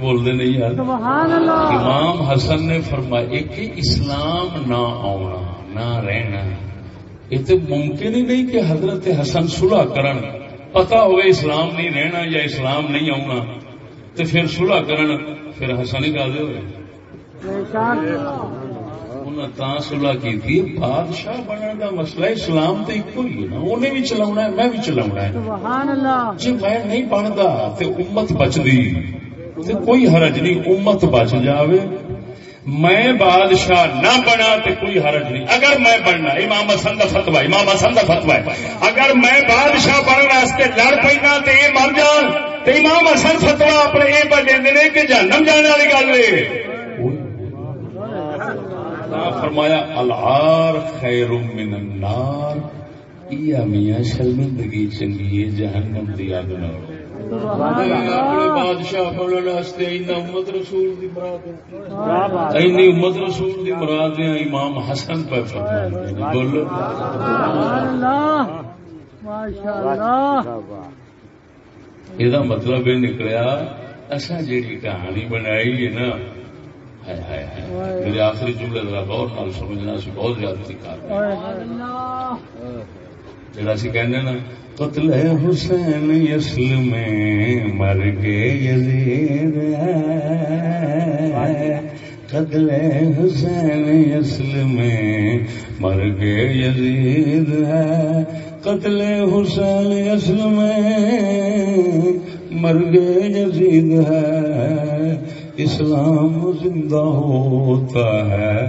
بولتے نہیں۔ نہیں یار۔ امام حسن نے فرمایا کہ اسلام نہ آنا نہ رہنا۔ یہ ممکن ہی نہیں کہ حضرت حسن سلح کرن۔ پتا ہوئے اسلام نہیں رہنا یا اسلام نہیں آنا تو پھر سلح کرن پھر حسن ہی گل ہوئے۔ انہیں سلاح کی بادشاہ بننے کا مسئلہ اسلام تو ایک ہی نا۔ انہیں بھی چلا ہے میں بھی چلا ہے۔ جی میں نہیں بنتا تو امت بچتی کوئی حرج نہیں امت بچ جاوے۔ میں بادشاہ نہ بنا تو کوئی حرج نہیں۔ اگر میں بننا، امام حسن کا فتوا امام حسن کا فتوا ہے۔ اگر میں بادشاہ بننے واسطے لڑ پینا تو یہ مر جان تو امام حسن فتوا اپنے یہ بجے کہ جنم جانے والی گل ہے۔ فرمایا الار خیر من النار۔ یا میاں شرمندگی چنگی ہے، جہنم دی اگ نہ بادشاہ امت رسول دی مراد اینی امت رسول دی مراد ہے امام حسن پہ فرمایا۔ بولو۔ یہ مطلب یہ نکلیا اصا جی کہانی بنائی ہے نا میرے آخری جملے ذرا غور نال سمجھنا سی بہت زیادہ کار جڑا سی کہنے نا، قتل حسین اصل میں مر گئے یزید قتل حسین اصل میں مر گئے یزید ہے۔ قتل حسین اصل میں مر گئے یزید ہے۔ اسلام زندہ ہوتا ہے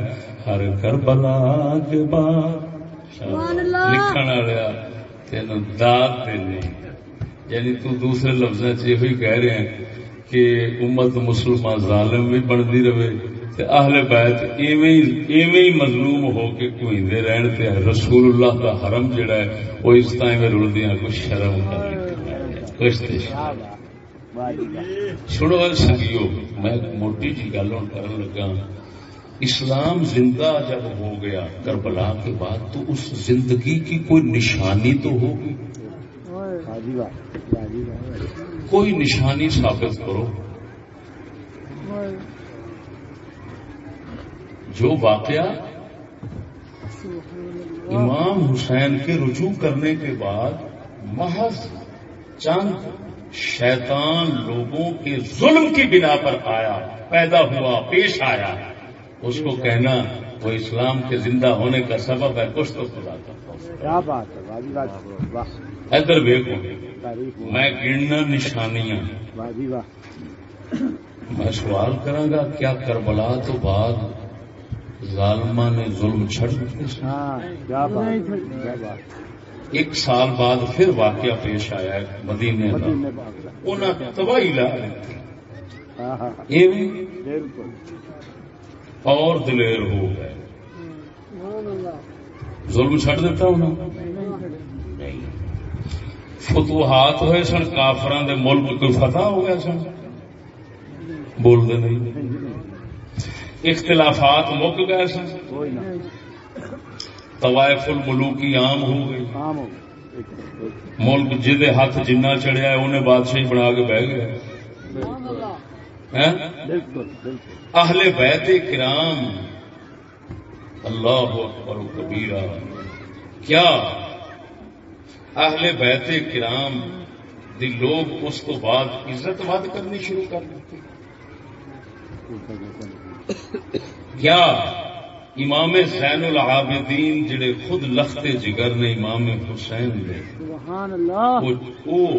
ہر کربلا کے بعد۔ لکھن والا تین داد دینے۔ یعنی تو دوسرے لفظ یہ کہہ رہے ہیں کہ امت مسلمان ظالم بھی بنتی رہے اہل بیت ایویں ہی مظلوم ہو کے کوئندے رہن تے رسول اللہ کا حرم جڑا ہے وہ اس طرح میں کچھ شرم کر کچھ واہ جی۔ سنو سنگیو میں موٹی جی گل ہوں کرن لگا۔ اسلام زندہ جب ہو گیا کربلا کے بعد تو اس زندگی کی کوئی نشانی تو ہوگی؟ کوئی نشانی ثابت کرو۔ جو واقعہ امام حسین کے رجوع کرنے کے بعد محض چند شیطان لوگوں کے ظلم کی بنا پر آیا پیدا ہوا پیش آیا۔ اس کو کہنا وہ اسلام کے زندہ ہونے کا سبب ہے کچھ تو خدا کا کیا بات ہے ادھر دیکھو میں گننا نشانیاں۔ میں سوال کروں گا کیا کربلا تو بعد ظالمہ نے ظلم چھڑ؟ ہاں ایک سال بعد پھر واقعہ پیش آیا ہے مدینے کا۔ انہیں تباہی لا دیتی ہاں ہاں ایویں بالکل اور دلیر ہو گئے۔ ظلم چھڑ دیتا انہوں نہیں۔ فتوحات ہوئے سن کافران دے ملک کوئی فتح ہو گیا سن؟ بول دے نہیں۔ اختلافات مک گئے سن۔ طوائف الملوکی عام ہو گئی ملک جہدے ہاتھ جنہ چڑھیا انہیں بادشاہی بنا کے بہ گئے۔ اہل بیت کرام۔ اللہ اکبر و کبیرہ۔ کیا اہل بیت کرام دی لوگ اس کو بعد عزت واد کرنی شروع کر دیتے کیا امام زین العابدین جڑے خود لخت جگر نے امام حسین نے وہ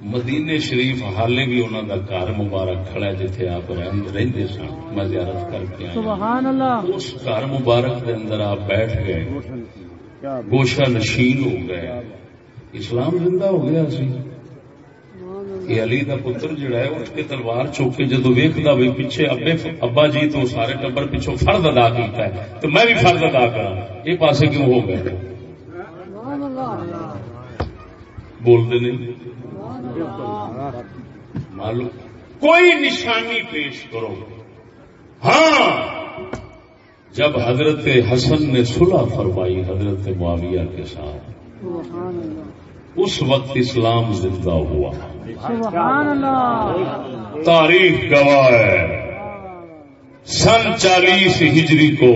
مدینے شریف حالے بھی انہوں کا گھر مبارک کھڑا ہے جتھے آپ رہندے سن۔ میں زیارت کر کے سبحان اللہ۔ اس گھر مبارک کے اندر آپ بیٹھ گئے۔ گوشہ نشین ہو گئے۔ اسلام زندہ ہو گیا سی۔ یہ علی دا پتر جڑا ہے اٹھ کے تلوار چوک کے جدو ویکھدا بھی پیچھے ابے ابا جی تو سارے ٹبر پیچھو فرض ادا کیتا ہے۔ تو میں بھی فرض ادا کرا یہ پاسے کیوں ہو گئے؟ بولتے نہیں۔ معلوم؟ کوئی نشانی پیش کرو۔ ہاں جب حضرت حسن نے صلح فرمائی حضرت معاویہ کے ساتھ، اس وقت اسلام زندہ ہوا۔ تاریخ گواہ ہے۔ سن چالیس ہجری کو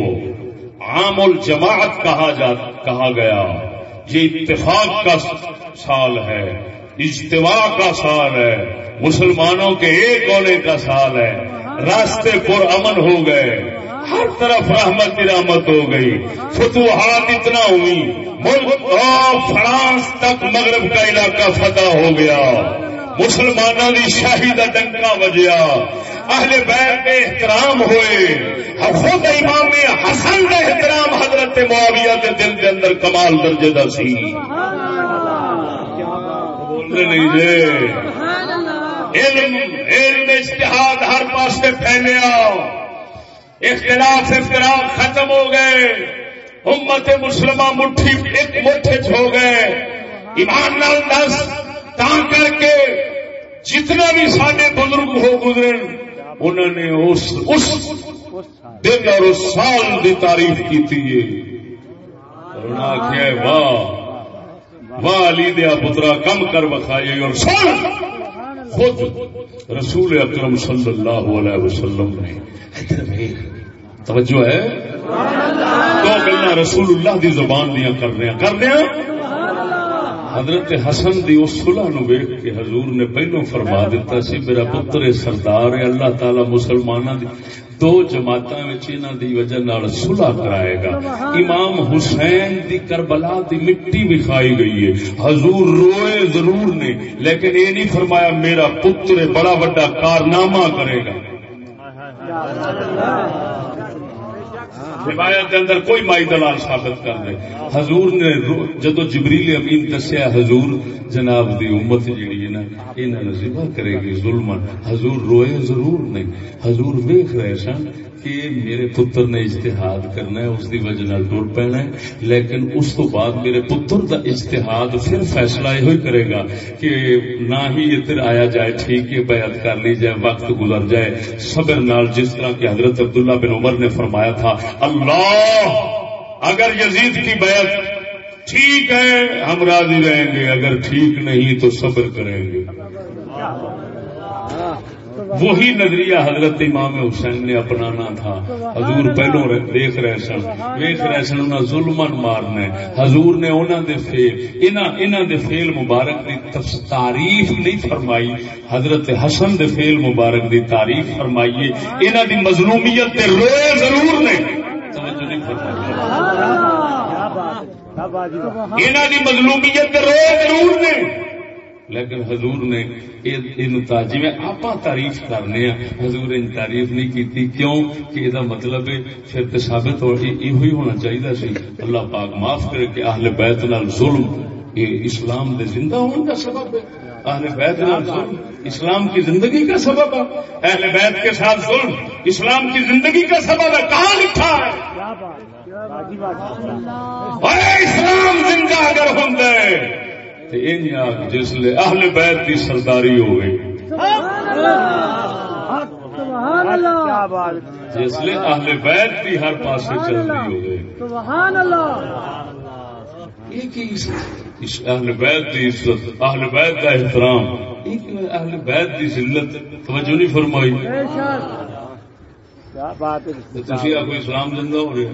عام الجماعت کہا جا کہا گیا۔ یہ اتفاق کا سال ہے۔ اجتماع کا سال ہے، مسلمانوں کے ایک ہونے کا سال ہے۔ راستے پر امن ہو گئے۔ ہر طرف رحمت کی رحمت ہو گئی۔ فتوحات اتنا ہوئی۔ ملک اور فرانس تک مغرب کا علاقہ فتح ہو گیا۔ مسلمانوں کی شاہی کا ڈنکا بجیا۔ اہل بیت کے احترام ہوئے۔ خود امام حسن کا احترام حضرت معاویہ کے دل کے اندر کمال درجے کا سی۔ بولنے نہیں جی علم علم اشتہاد ہر پاس سے پھیلیا اختلاف اختلاف ختم ہو گئے۔ امت مسلمہ مٹھی ایک مٹھ ہو گئے۔ ایمان نال دس تا کر کے جتنا بھی سارے بزرگ ہو گزرے انہوں نے اس اس دن اور اس سال کی تعریف کی تھی واہ! واہ علی دیا پترا کم کر بکھائی اور سن۔ خود رسول اکرم صلی اللہ علیہ وسلم نے توجہ ہے؟ دو گلا رسول اللہ دی زبان دیا کرنے کرنے حضرت حسن دی اس صلح نو ویخ کے حضور نے پہلو فرما دیتا سی، میرا پتر سردار ہے، اللہ تعالی مسلمانوں دی دو جماعتاں وچ انہاں دی وجہ نال صلح کرائے گا۔ امام حسین دی کربلا دی مٹی بھی کھائی گئی ہے۔ حضور روئے ضرور نے لیکن یہ نہیں فرمایا میرا پتر بڑا بڑا کارنامہ کرے گا۔ روایت کے اندر کوئی مائی دلال ثابت کر دے۔ حضور نے جدو جبریل امین دسیا حضور جناب دی امت جیڑی ہے نے ذبح کرے گی ظلم حضور روئے ضرور نہیں۔ حضور ویخ رہے سن کہ میرے پتر نے اجتہاد کرنا ہے، اس کی وجہ نال ٹر پینا ہے۔ لیکن اس تو بعد میرے پتر دا اجتہاد پھر فیصلہ یہ کرے گا کہ نہ ہی ادھر آیا جائے، ٹھیک ہے، بیعت کر لی جائے، وقت گزر جائے۔ صبر نال جس طرح کہ حضرت عبداللہ بن عمر نے فرمایا تھا، اللہ اگر یزید کی بیعت ٹھیک ہے، ہم راضی رہیں گے، اگر ٹھیک نہیں تو صبر کریں گے۔ وہی نظریہ حضرت امام حسین نے اپنانا تھا۔ حضور پہلو دیکھ رہے سن، دیکھ رہے سن انہیں ظلم مارنا حضور نے انہوں دے فیل انہوں دے فیل مبارک دی تعریف نہیں فرمائی۔ حضرت حسن دے فیل مبارک دی تعریف فرمائیے۔ انہوں دی مظلومیت تے روئے ضرور نے۔ توجہ نہیں فرمائی۔ دی مظلومیت روئے ضرور نے۔ لیکن حضور نے جی آپ تعریف کرنے حضور ان تعریف نہیں کی کیوں؟ کہ یہ مطلب ہے پھر تو ثابت یہ ہونا چاہیے سی۔ اللہ پاک معاف کرے کہ اہل بیت نال ظلم یہ اسلام دے زندہ ہونے کا سبب ہے۔ اہل بیت نال ظلم اسلام کی زندگی کا سبب ہے۔ اہل بیت کے ساتھ ظلم اسلام کی زندگی کا سبب ہے۔ کہاں لکھا ہے؟ اسلام زندہ اگر ہوں جس لیے اہل بیت کی سرداری ہو گئی جس لیے اہل بیت کی ہر پاس چل رہی ہو گئی اہل بیت کی عزت اہل بیت کا احترام۔ اہل بیت کی ذلت؟ توجہ نہیں فرمائی۔ کوئی اسلام زندہ ہو رہے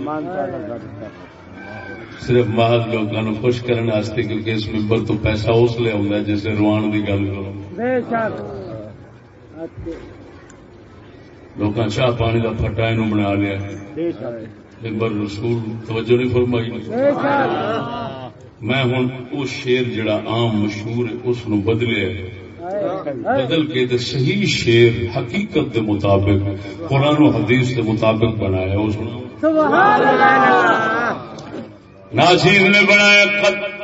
صرف محض لوگوں خوش کرنے کیونکہ اس ممبر تو پیسہ اس لیے آتا ہے جسے روان کی گل کرو۔ لوگ چاہ پانی کا پٹا یہ بنا لیا ممبر رسول توجہ نہیں فرمائی۔ میں ہوں وہ شیر جڑا عام مشہور ہے اس نو بدلے بدل کے صحیح شیر حقیقت کے مطابق، قرآن و حدیث کے مطابق بنایا اس ناچیز نے بنایا قتل۔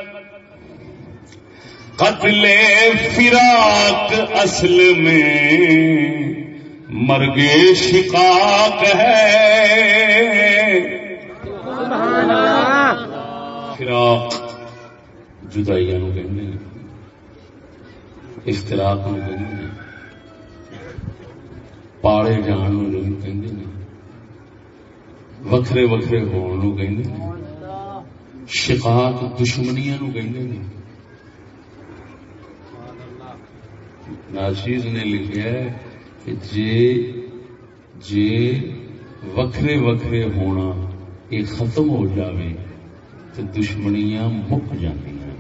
فراق اصل میں مرگے شقاق ہے۔ فراق جدائی کہ افطراق نو کہ پاڑے جان نو کہ وکھرے وکھرے ہون کہ شقاق دشمنیاں نو کہ ناچیز نے لکھا ہے کہ جے جے وکھرے وکھرے ہونا یہ ختم ہو جاوے تو دشمنیاں مک جاتی ہیں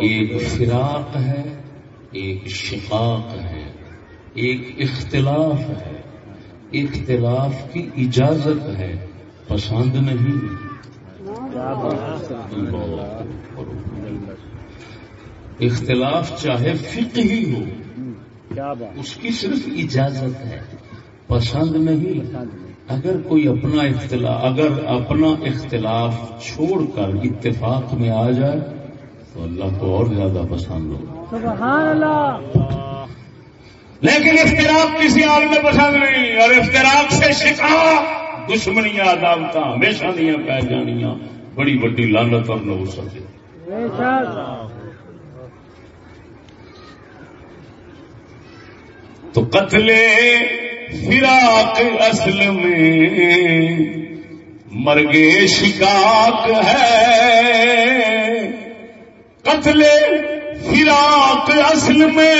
ایک فراق ہے، ایک شقاق ہے، ایک اختلاف ہے۔ اختلاف کی اجازت ہے، پسند نہیں۔ اختلاف چاہے فکر ہی ہو، اس کی صرف اجازت ہے، پسند نہیں۔ اگر کوئی اپنا اختلاف، اگر اپنا اختلاف چھوڑ کر اتفاق میں آ جائے تو اللہ کو اور زیادہ پسند ہو۔ لیکن اختلاف کسی عالم میں پسند نہیں اور اختلاف سے شکار دشمنیاں عدالت ہمیشہ دیا پی جانیا بڑی وڈی لانت اور نہ ہو سکے تو قتل فراق اصل میں مرگے شکاک ہے۔ قتل فراق اصل میں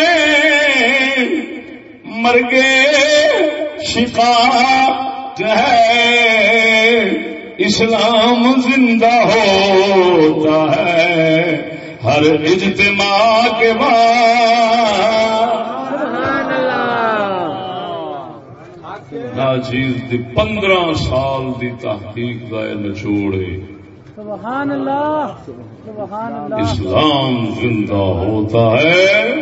مرگے شکاک ہے اسلام زندہ ہوتا ہے ہر اجتماع کے بعد۔ چیز دی پندرہ سال دی تحقیق کا نچوڑے۔ اسلام زندہ ہوتا ہے۔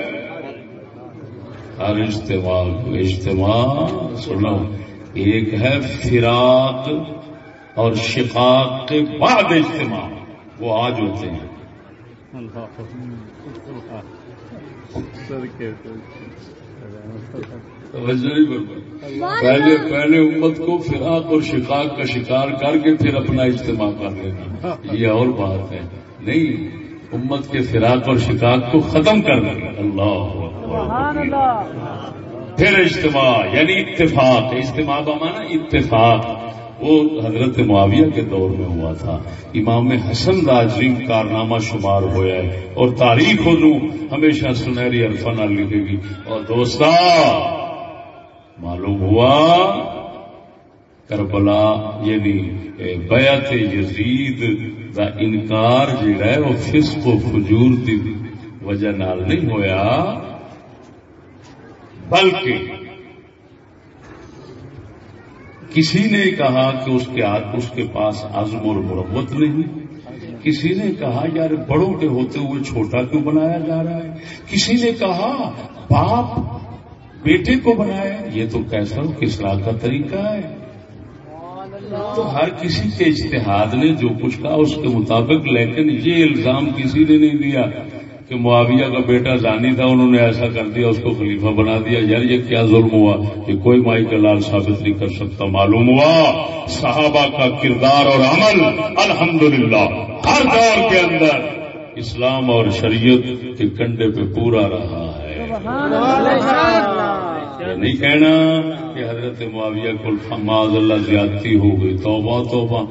ہر اجتماع اجتماع سنو ایک ہے فراق اور شقاق کے بعد اجتماع۔ وہ آج ہوتے ہیں۔ فرمائی پہلے پہلے امت کو فراق اور شقاق کا شکار کر کے پھر اپنا اجتماع کر لینا۔ یہ اور بات ہے۔ نہیں امت کے فراق اور شقاق کو ختم کر دینا اللہ۔ پھر اجتماع یعنی اتفاق۔ اجتماع کا مانا اتفاق۔ وہ حضرت معاویہ کے دور میں ہوا تھا۔ امام حسن کا عظیم کارنامہ شمار ہوا ہے اور تاریخ حضو ہمیشہ سنہری الفا نہ لکھے گی۔ اور دوستا معلوم ہوا؟ کربلا یعنی بیعت یزید کا انکار جڑا ہے، وہ فسق و فجور کی وجہ نال نہیں ہویا، بلکہ کسی نے کہا کہ اس کے اس کے پاس عزم اور مربت نہیں۔ کسی نے کہا، یار، بڑوں کے ہوتے ہوئے چھوٹا کیوں بنایا جا رہا ہے؟ کسی نے کہا، باپ بیٹے کو بنایا یہ تو کیسا کسرا کا طریقہ ہے؟ تو ہر کسی کے اجتہاد نے جو کچھ کہا، اس کے مطابق، لیکن یہ الزام کسی نے نہیں دیا۔ کہ معاویہ کا بیٹا زانی تھا، انہوں نے ایسا کر دیا، اس کو خلیفہ بنا دیا۔ یار، یہ کیا ظلم ہوا کہ کوئی مائی کا لال ثابت نہیں کر سکتا؟ معلوم ہوا؟ صحابہ کا کردار اور عمل، الحمدللہ، ہر دور کے اندر اسلام اور شریعت کے کنڈے پہ پورا رہا ہے۔ یہ نہیں کہنا کہ حضرت معاویہ کو معاذ اللہ زیادتی ہو گئی۔ توبہ توبہ۔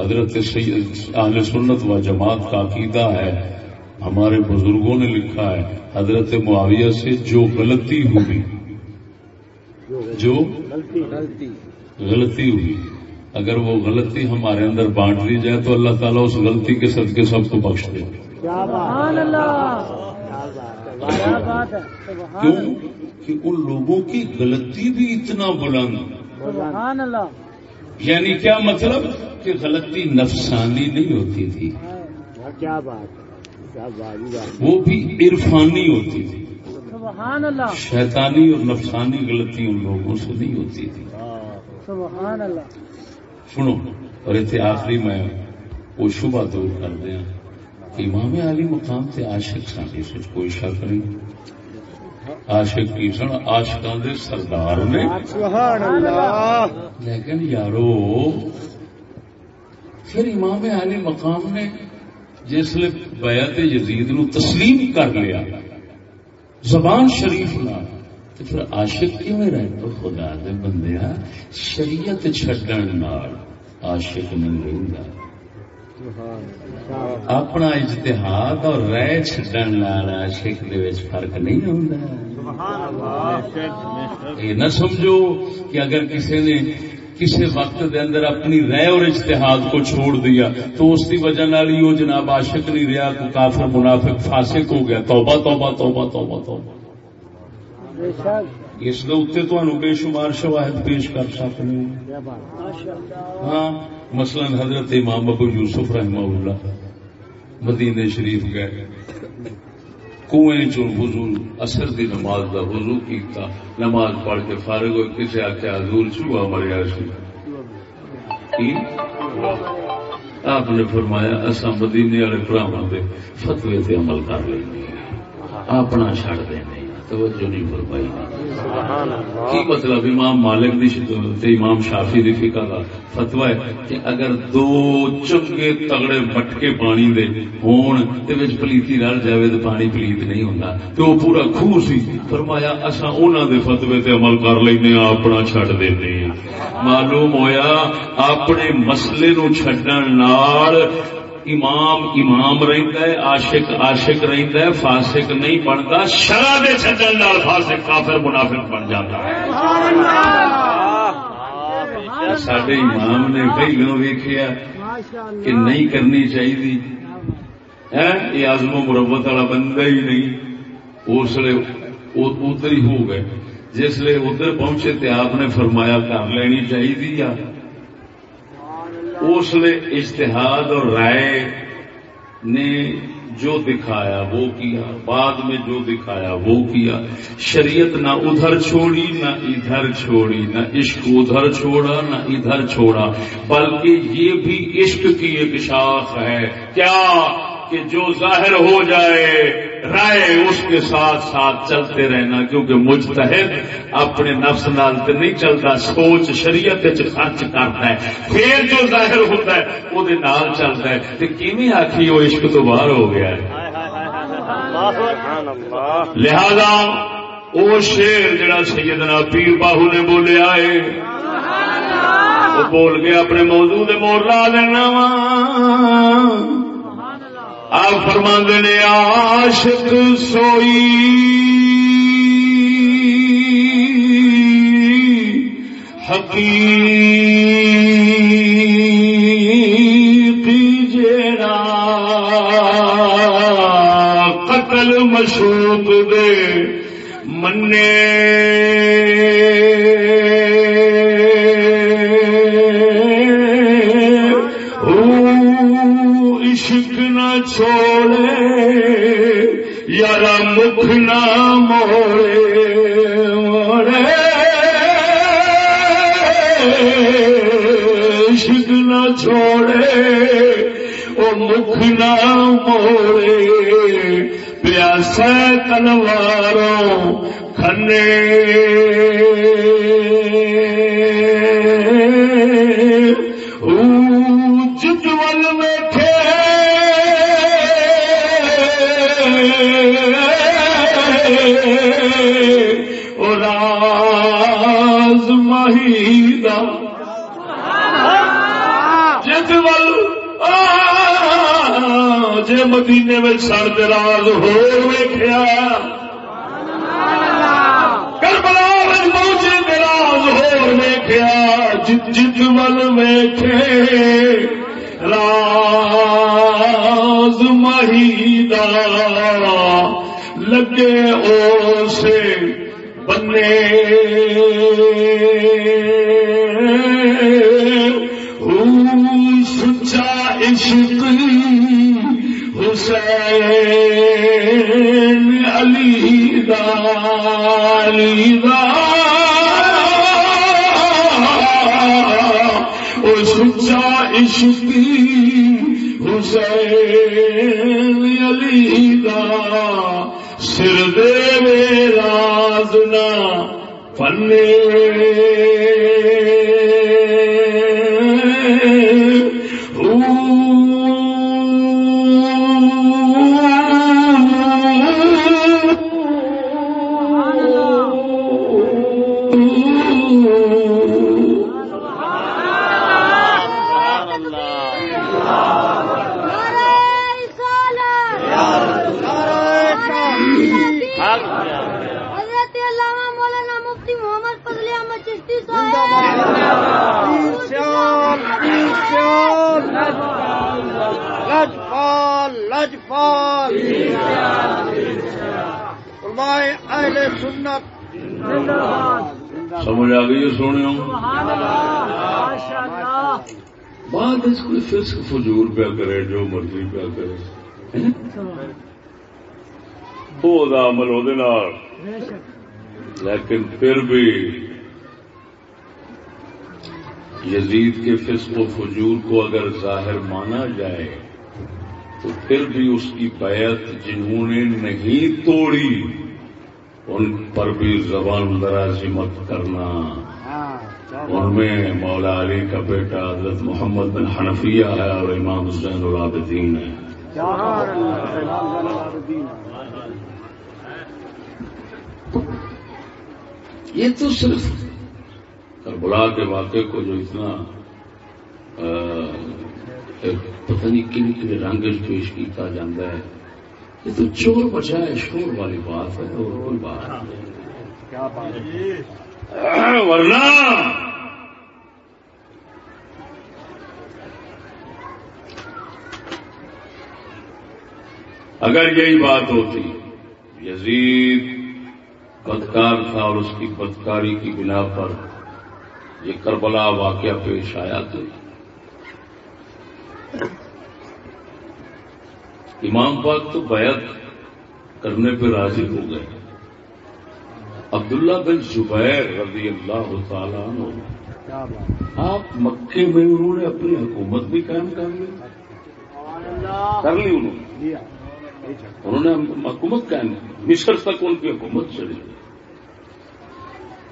حضرت سید اہل سنت و جماعت کا عقیدہ ہے۔ ہمارے بزرگوں نے لکھا ہے، حضرت معاویہ سے جو غلطی ہوئی، جو غلطی ہوئی، اگر وہ غلطی ہمارے اندر بانٹ لی جائے تو اللہ تعالیٰ اس غلطی کے صدقے سب کو بخش دے۔ کیوں؟ کہ ان لوگوں کی غلطی بھی اتنا بلند۔ یعنی کیا مطلب؟ کہ غلطی نفسانی نہیں ہوتی تھی۔ کیا بات کیا بات وہ بھی عرفانی ہوتی تھی۔ سبحان اللہ۔ شیطانی اور نفسانی غلطی ان لوگوں سے نہیں ہوتی تھی۔ سبحان اللہ۔ سنو اور اتنے آخری میں وہ شبہ دور کر دیا کہ امام علی مقام سے عاشق سن اس کوئی شک نہیں۔ عاشق کی سن عاشقاں دے سردار نے۔ سبحان اللہ۔ لیکن یارو پھر امام علی مقام نے جسل بیعت یزید نو تسلیم کر لیا زبان شریف نہ تو پھر عاشق کیوں رہے؟ تو خدا دے بندیا شریعت چھڈن نال عاشق نہیں رہندا۔ اپنا اجتہاد اور رائے چھڈن نال عاشق دے وچ فرق نہیں ہوندا یہ نہ سمجھو کہ اگر کسی نے کسی وقت دے اندر اپنی رائے اور اجتہاد کو چھوڑ دیا تو اس کی وجہ نال ہی وہ جناب عاشق نہیں رہا، تو کافر، منافق، فاسق ہو گیا۔ توبہ توبہ توبہ توبہ توبہ۔ اس کے اتنے تمہیں بے شمار شواہد پیش کر سکتے ہیں۔ ہاں مثلا حضرت امام ابو یوسف رحمہ اللہ مدینے شریف گئے۔ کنویں چ وضو اثر دی نماز دا وضو کیتا، نماز پڑھ کے فارغ ہوئے کسی آخیا حضور چوہا مریا سی آپ نے فرمایا اصا مدینے والے براہم دے فتوی تے عمل کر لیں اپنا چھڑ دینا توجہ نہیں فرمائی۔ کی مطلب امام مالک دی تے امام شافی دی فقہ دا فتوا ہے کہ اگر دو چنگے تگڑے مٹکے پانی دے ہون تے وچ پلیتی رل جاوے تے پانی پلیت نہیں ہوندا تے وہ پورا خوہ سی۔ فرمایا اساں انہاں دے فتوے تے عمل کر لینے ہاں اپنا چھڈ دینے معلوم ہویا اپنے مسئلے نو چھڈن نال امام امام رہتا ہے عاشق عاشق رہتا ہے فاسق نہیں بنتا شرح دے چھڈن نال فاسق کافر منافق بن جاتا ہے۔ سڈے امام نے پہلو ویخیا کہ نہیں کرنی چاہیے یہ آزم و مربت والا بندہ ہی نہیں۔ اس لیے ادھر ہی ہو گئے۔ جس لیے ادھر پہنچے تو آپ نے فرمایا کر لینی چاہیے اس لیے اشتہاد اور رائے نے جو دکھایا وہ کیا، بعد میں جو دکھایا وہ کیا۔ شریعت نہ ادھر چھوڑی، نہ ادھر چھوڑی، نہ عشق ادھر چھوڑا، نہ ادھر چھوڑا، بلکہ یہ بھی عشق کی ایک شاخ ہے۔ کیا کہ جو ظاہر ہو جائے، رائے اس کے ساتھ ساتھ چلتے رہنا، کیونکہ مجتہد اپنے نفس نال تے نہیں چلتا، سوچ شریعت خرچ کرتا ہے۔ پھر جو ظاہر ہوتا ہے وہ نال چلتا ہے۔ تے کیویں آکھی وہ عشق تو باہر ہو گیا ہے؟ لہذا وہ شیر جڑا سیدنا پیر باہو نے بولیا ہے، وہ بول کے اپنے موضوع دے مور لا دینا وا آپ فرما نے عاشق سوئی. حقیق چھوڑے یار مکھ نہ موڑے موڑے۔ عشق نہ چھوڑے، او مکھ نہ موڑے۔ پیاسا تلواروں کھنے۔ جے مدینے میں سر دراز ہو کربلا میں پہنچے دراز ہو ویخیا جت ول ویخے راز مہیدا لگے او سے بنے سچا عشق حسین علی دا دا او سچا عشق حسین علی دا سر دے راز نہ اہل سنت۔ سمجھ آ گئی ہے سونے بعد اس کوئی فسق فجور پیا کرے جو مرضی پیا کرے۔ وہ عمل وہ لیکن پھر بھی یزید کے فسق و فجور کو اگر ظاہر مانا جائے تو پھر بھی اس کی بیعت جنہوں نے نہیں توڑی ان پر بھی زبان درازی مت کرنا۔ ان میں مولا علی کا بیٹا حضرت محمد بن حنفیہ ہے اور امام حسین العابدین ہے۔ یہ تو صرف کربلا کے واقعے کو جو اتنا پتہ نہیں کن کن رنگ پیش کیا جاتا ہے۔ یہ تو چور بچائے شور والی بات ہے اور کوئی بات نہیں۔ ورنہ! اگر یہی بات ہوتی یزید بدکار تھا اور اس کی بدکاری کی بنا پر یہ کربلا واقعہ پیش آیا تو امام پاک تو بیعت کرنے پہ راضی ہو گئے۔ عبداللہ بن زبیر رضی اللہ تعالیٰ عنہ۔ آپ مکے میں انہوں نے اپنی حکومت بھی قائم کر لی۔ کر لی انہوں نے۔ انہوں نے حکومت قائم مصر تک ان کی حکومت چلی۔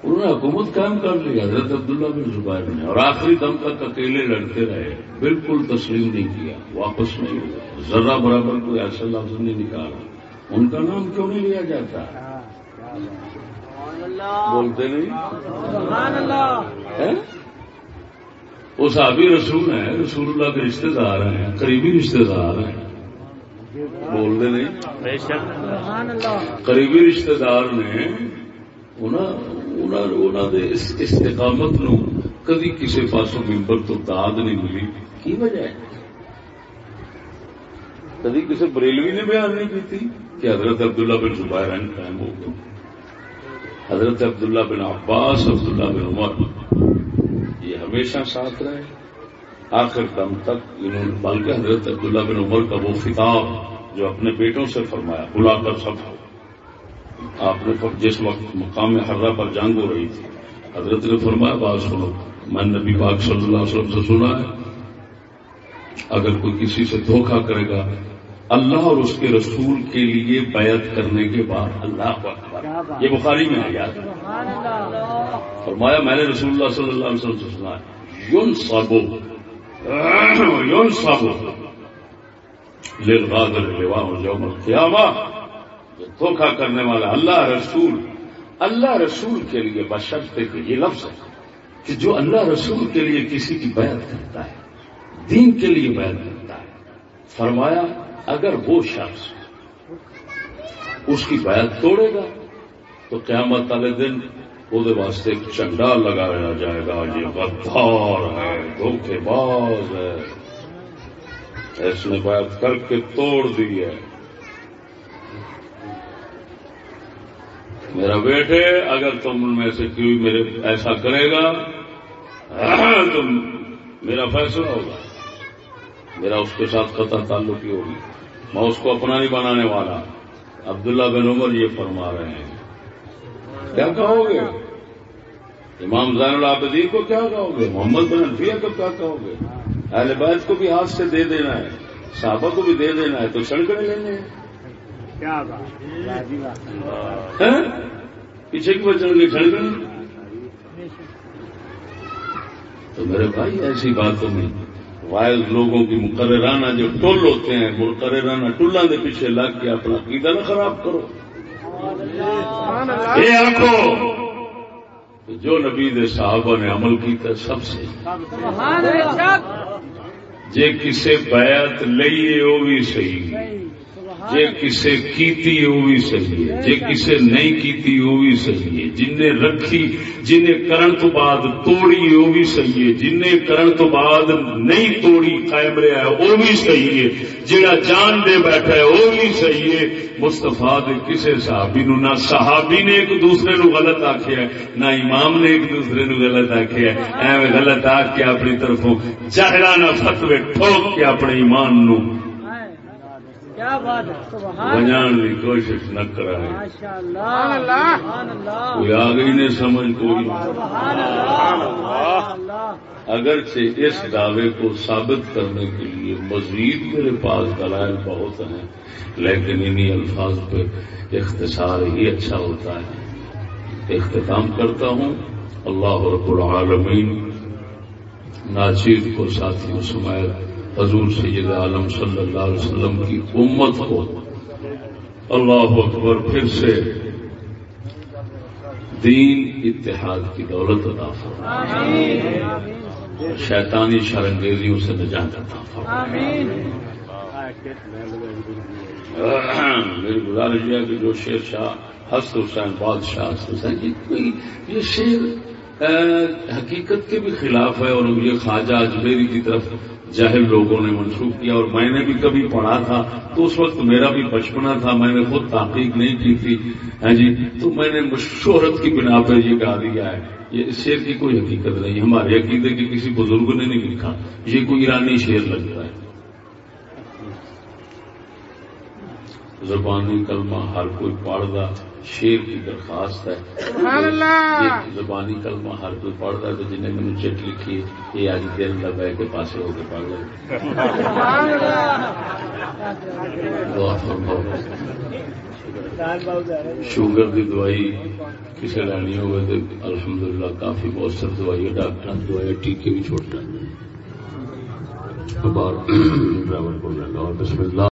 انہوں نے حکومت قائم کر لی حضرت عبداللہ بن زبیر نے اور آخری دم تک اکیلے لڑتے رہے بالکل تسلیم نہیں کیا واپس نہیں ہوا ذرا برابر کوئی ایسا لفظ نہیں نکالا۔ ان کا نام کیوں نہیں لیا جاتا؟ بولتے نہیں؟ سبحان اللہ ہیں؟ وہ صحابی رسول ہیں رسول اللہ کے رشتے دار ہیں قریبی رشتے دار ہیں۔ بولتے نہیں؟ سبحان اللہ۔ قریبی رشتے دار نے اس استقامت نو کدی کسی پاسوں ممبر تو داد نہیں ملی کی وجہ ہے کدی کسی بریلوی نے بیان نہیں کی کہ حضرت عبداللہ بن زبیر ہیں قائم ہو گئے حضرت عبداللہ بن عباس عبداللہ بن عمر یہ ہمیشہ ساتھ رہے آخر دم تک انہوں نے بلکہ حضرت عبداللہ بن عمر کا وہ خطاب جو اپنے بیٹوں سے فرمایا بلا کر سب آپ نے جس وقت مقام حرہ پر جنگ ہو رہی تھی حضرت نے فرمایا بات سنو میں نبی پاک صلی اللہ علیہ وسلم سے سنا ہے اگر کوئی کسی سے دھوکہ کرے گا اللہ اور اس کے رسول کے لیے بیعت کرنے کے بعد اللہ اکبر۔ یہ بخاری میں آیا فرمایا میں نے رسول اللہ صلی اللہ علیہ وسلم سے سنا ہے یون صابو یون صابو لواہ یوم القیامہ۔ جو دھوکہ کرنے والا اللہ رسول اللہ رسول کے لیے بشرط کہ یہ لفظ ہے کہ جو اللہ رسول کے لیے کسی کی بیعت کرتا ہے، دین کے لیے بیعت کرتا ہے، فرمایا اگر وہ شخص اس کی بیعت توڑے گا تو قیامت والے دن وہ واسطے ایک چنڈا لگایا جائے گا، یہ غدار ہے، دھوکے باز ہے، اس نے بیعت کر کے توڑ دی ہے۔ میرا بیٹے، اگر تم ان میں سے کوئی میرے ایسا کرے گا تو میرا فیصلہ ہوگا۔ میرا اس کے ساتھ قطع تعلق ہی ہوگی۔ میں اس کو اپنا نہیں بنانے والا۔ عبداللہ بن عمر یہ فرما رہے ہیں۔ کیا کہو گے؟ امام زین العابدین کو کیا کہو گے؟ محمد بن الفیہ کو کیا کہو گے؟ اہل بیت کو بھی ہاتھ سے دے دینا ہے، صحابہ کو بھی دے دینا ہے، تو سڑکڑے لینے ہیں کیا بات راجی بات ہیں؟ پیچھے کی بچن گے سڑکڑے تو میرے بھائی ایسی باتوں میں وائز لوگوں کی مقررانہ جو ٹول ہوتے ہیں مقررانہ ٹولوں کے پیچھے لگ کے اپنا عقیدہ نہ خراب کرو۔ یہ آنکھو کہ جو نبی دے صحابہ نے عمل کیتا سب سے۔ جے کسے بیعت لئیے وہ بھی صحیح۔ جے کسے کیتی وہ بھی صحیح ہے، جے کسے نہیں کیتی وہ بھی صحیح ہے۔ جن نے رکھی جن نے کرن تو بعد توڑی وہ بھی صحیح ہے جن نے کرن تو بعد نہیں توڑی، قائم رہا ہے، وہ بھی صحیح ہے۔ جڑا جان دے بیٹھا ہے، وہ بھی صحیح ہے۔ مستفا دے کسے صحابی نو، نہ صحابی نے ایک دوسرے نو غلط آخیا ہے، نہ امام نے ایک دوسرے نو غلط آخیا ہے۔ ایویں غلط آخ کے اپنی طرفوں جہرانہ فتوے ٹھوک کے اپنے ایمان نو کیا بات ہے سبحان بجان کی کوشش نہ کرائے۔ ماشاء اللہ سبحان اللہ۔ کوئی آ گئی نہیں سمجھ کوئی سبحان اللہ۔ ماشاء اللہ۔ اگرچہ اس دعوے کو ثابت کرنے کے لیے مزید میرے پاس دلائل بہت ہیں لیکن انہی الفاظ پہ اختصار ہی اچھا ہوتا ہے۔ اختتام کرتا ہوں۔ اللہ رب العالمین ناچیر کو ساتھیوں سمایت حضور سید عالم صلی اللہ علیہ وسلم کی امت کو اللہ اکبر پھر سے دین اتحاد کی دولت عطا فرمائے۔ شیطانی شرنگیزیوں سے نجات عطا فرمائے۔ آمین میری گزارش ہے کہ جو شیر شاہ ہست حسین بادشاہ ہست حسین یہ کوئی، یہ شیر حقیقت کے بھی خلاف ہے اور یہ خواجہ اجمیری کی طرف جاہل لوگوں نے منسوخ کیا اور میں نے بھی کبھی پڑھا تھا تو اس وقت میرا بھی بچپنا تھا، میں نے خود تحقیق نہیں کی تھی۔ ہاں جی تو میں نے شہرت کی بنا پر یہ کہا دیا ہے۔ یہ اس شعر کی کوئی حقیقت نہیں، ہمارے عقیدے کے کسی بزرگ نے نہیں لکھا۔ یہ کوئی ایرانی شعر لگتا ہے۔ زبانی کلمہ ہر کوئی پڑھتا شیر کی درخواست ہے۔ سبحان اللہ ایک زبانی کلمہ ہر کوئی پڑھتا ہے تو جنہیں مینو چٹ لکھی یہ اج دل کا بہ کے پاسے ہو کے پڑھ فرماؤ۔ شوگر کی دوائی کسی لینی ہوگی تو الحمدللہ کافی مؤثر دوائی ہے ڈاکٹر دوائی ٹیکے بھی چھوٹ جاتے ہیں ڈرائیور کو بسم اللہ۔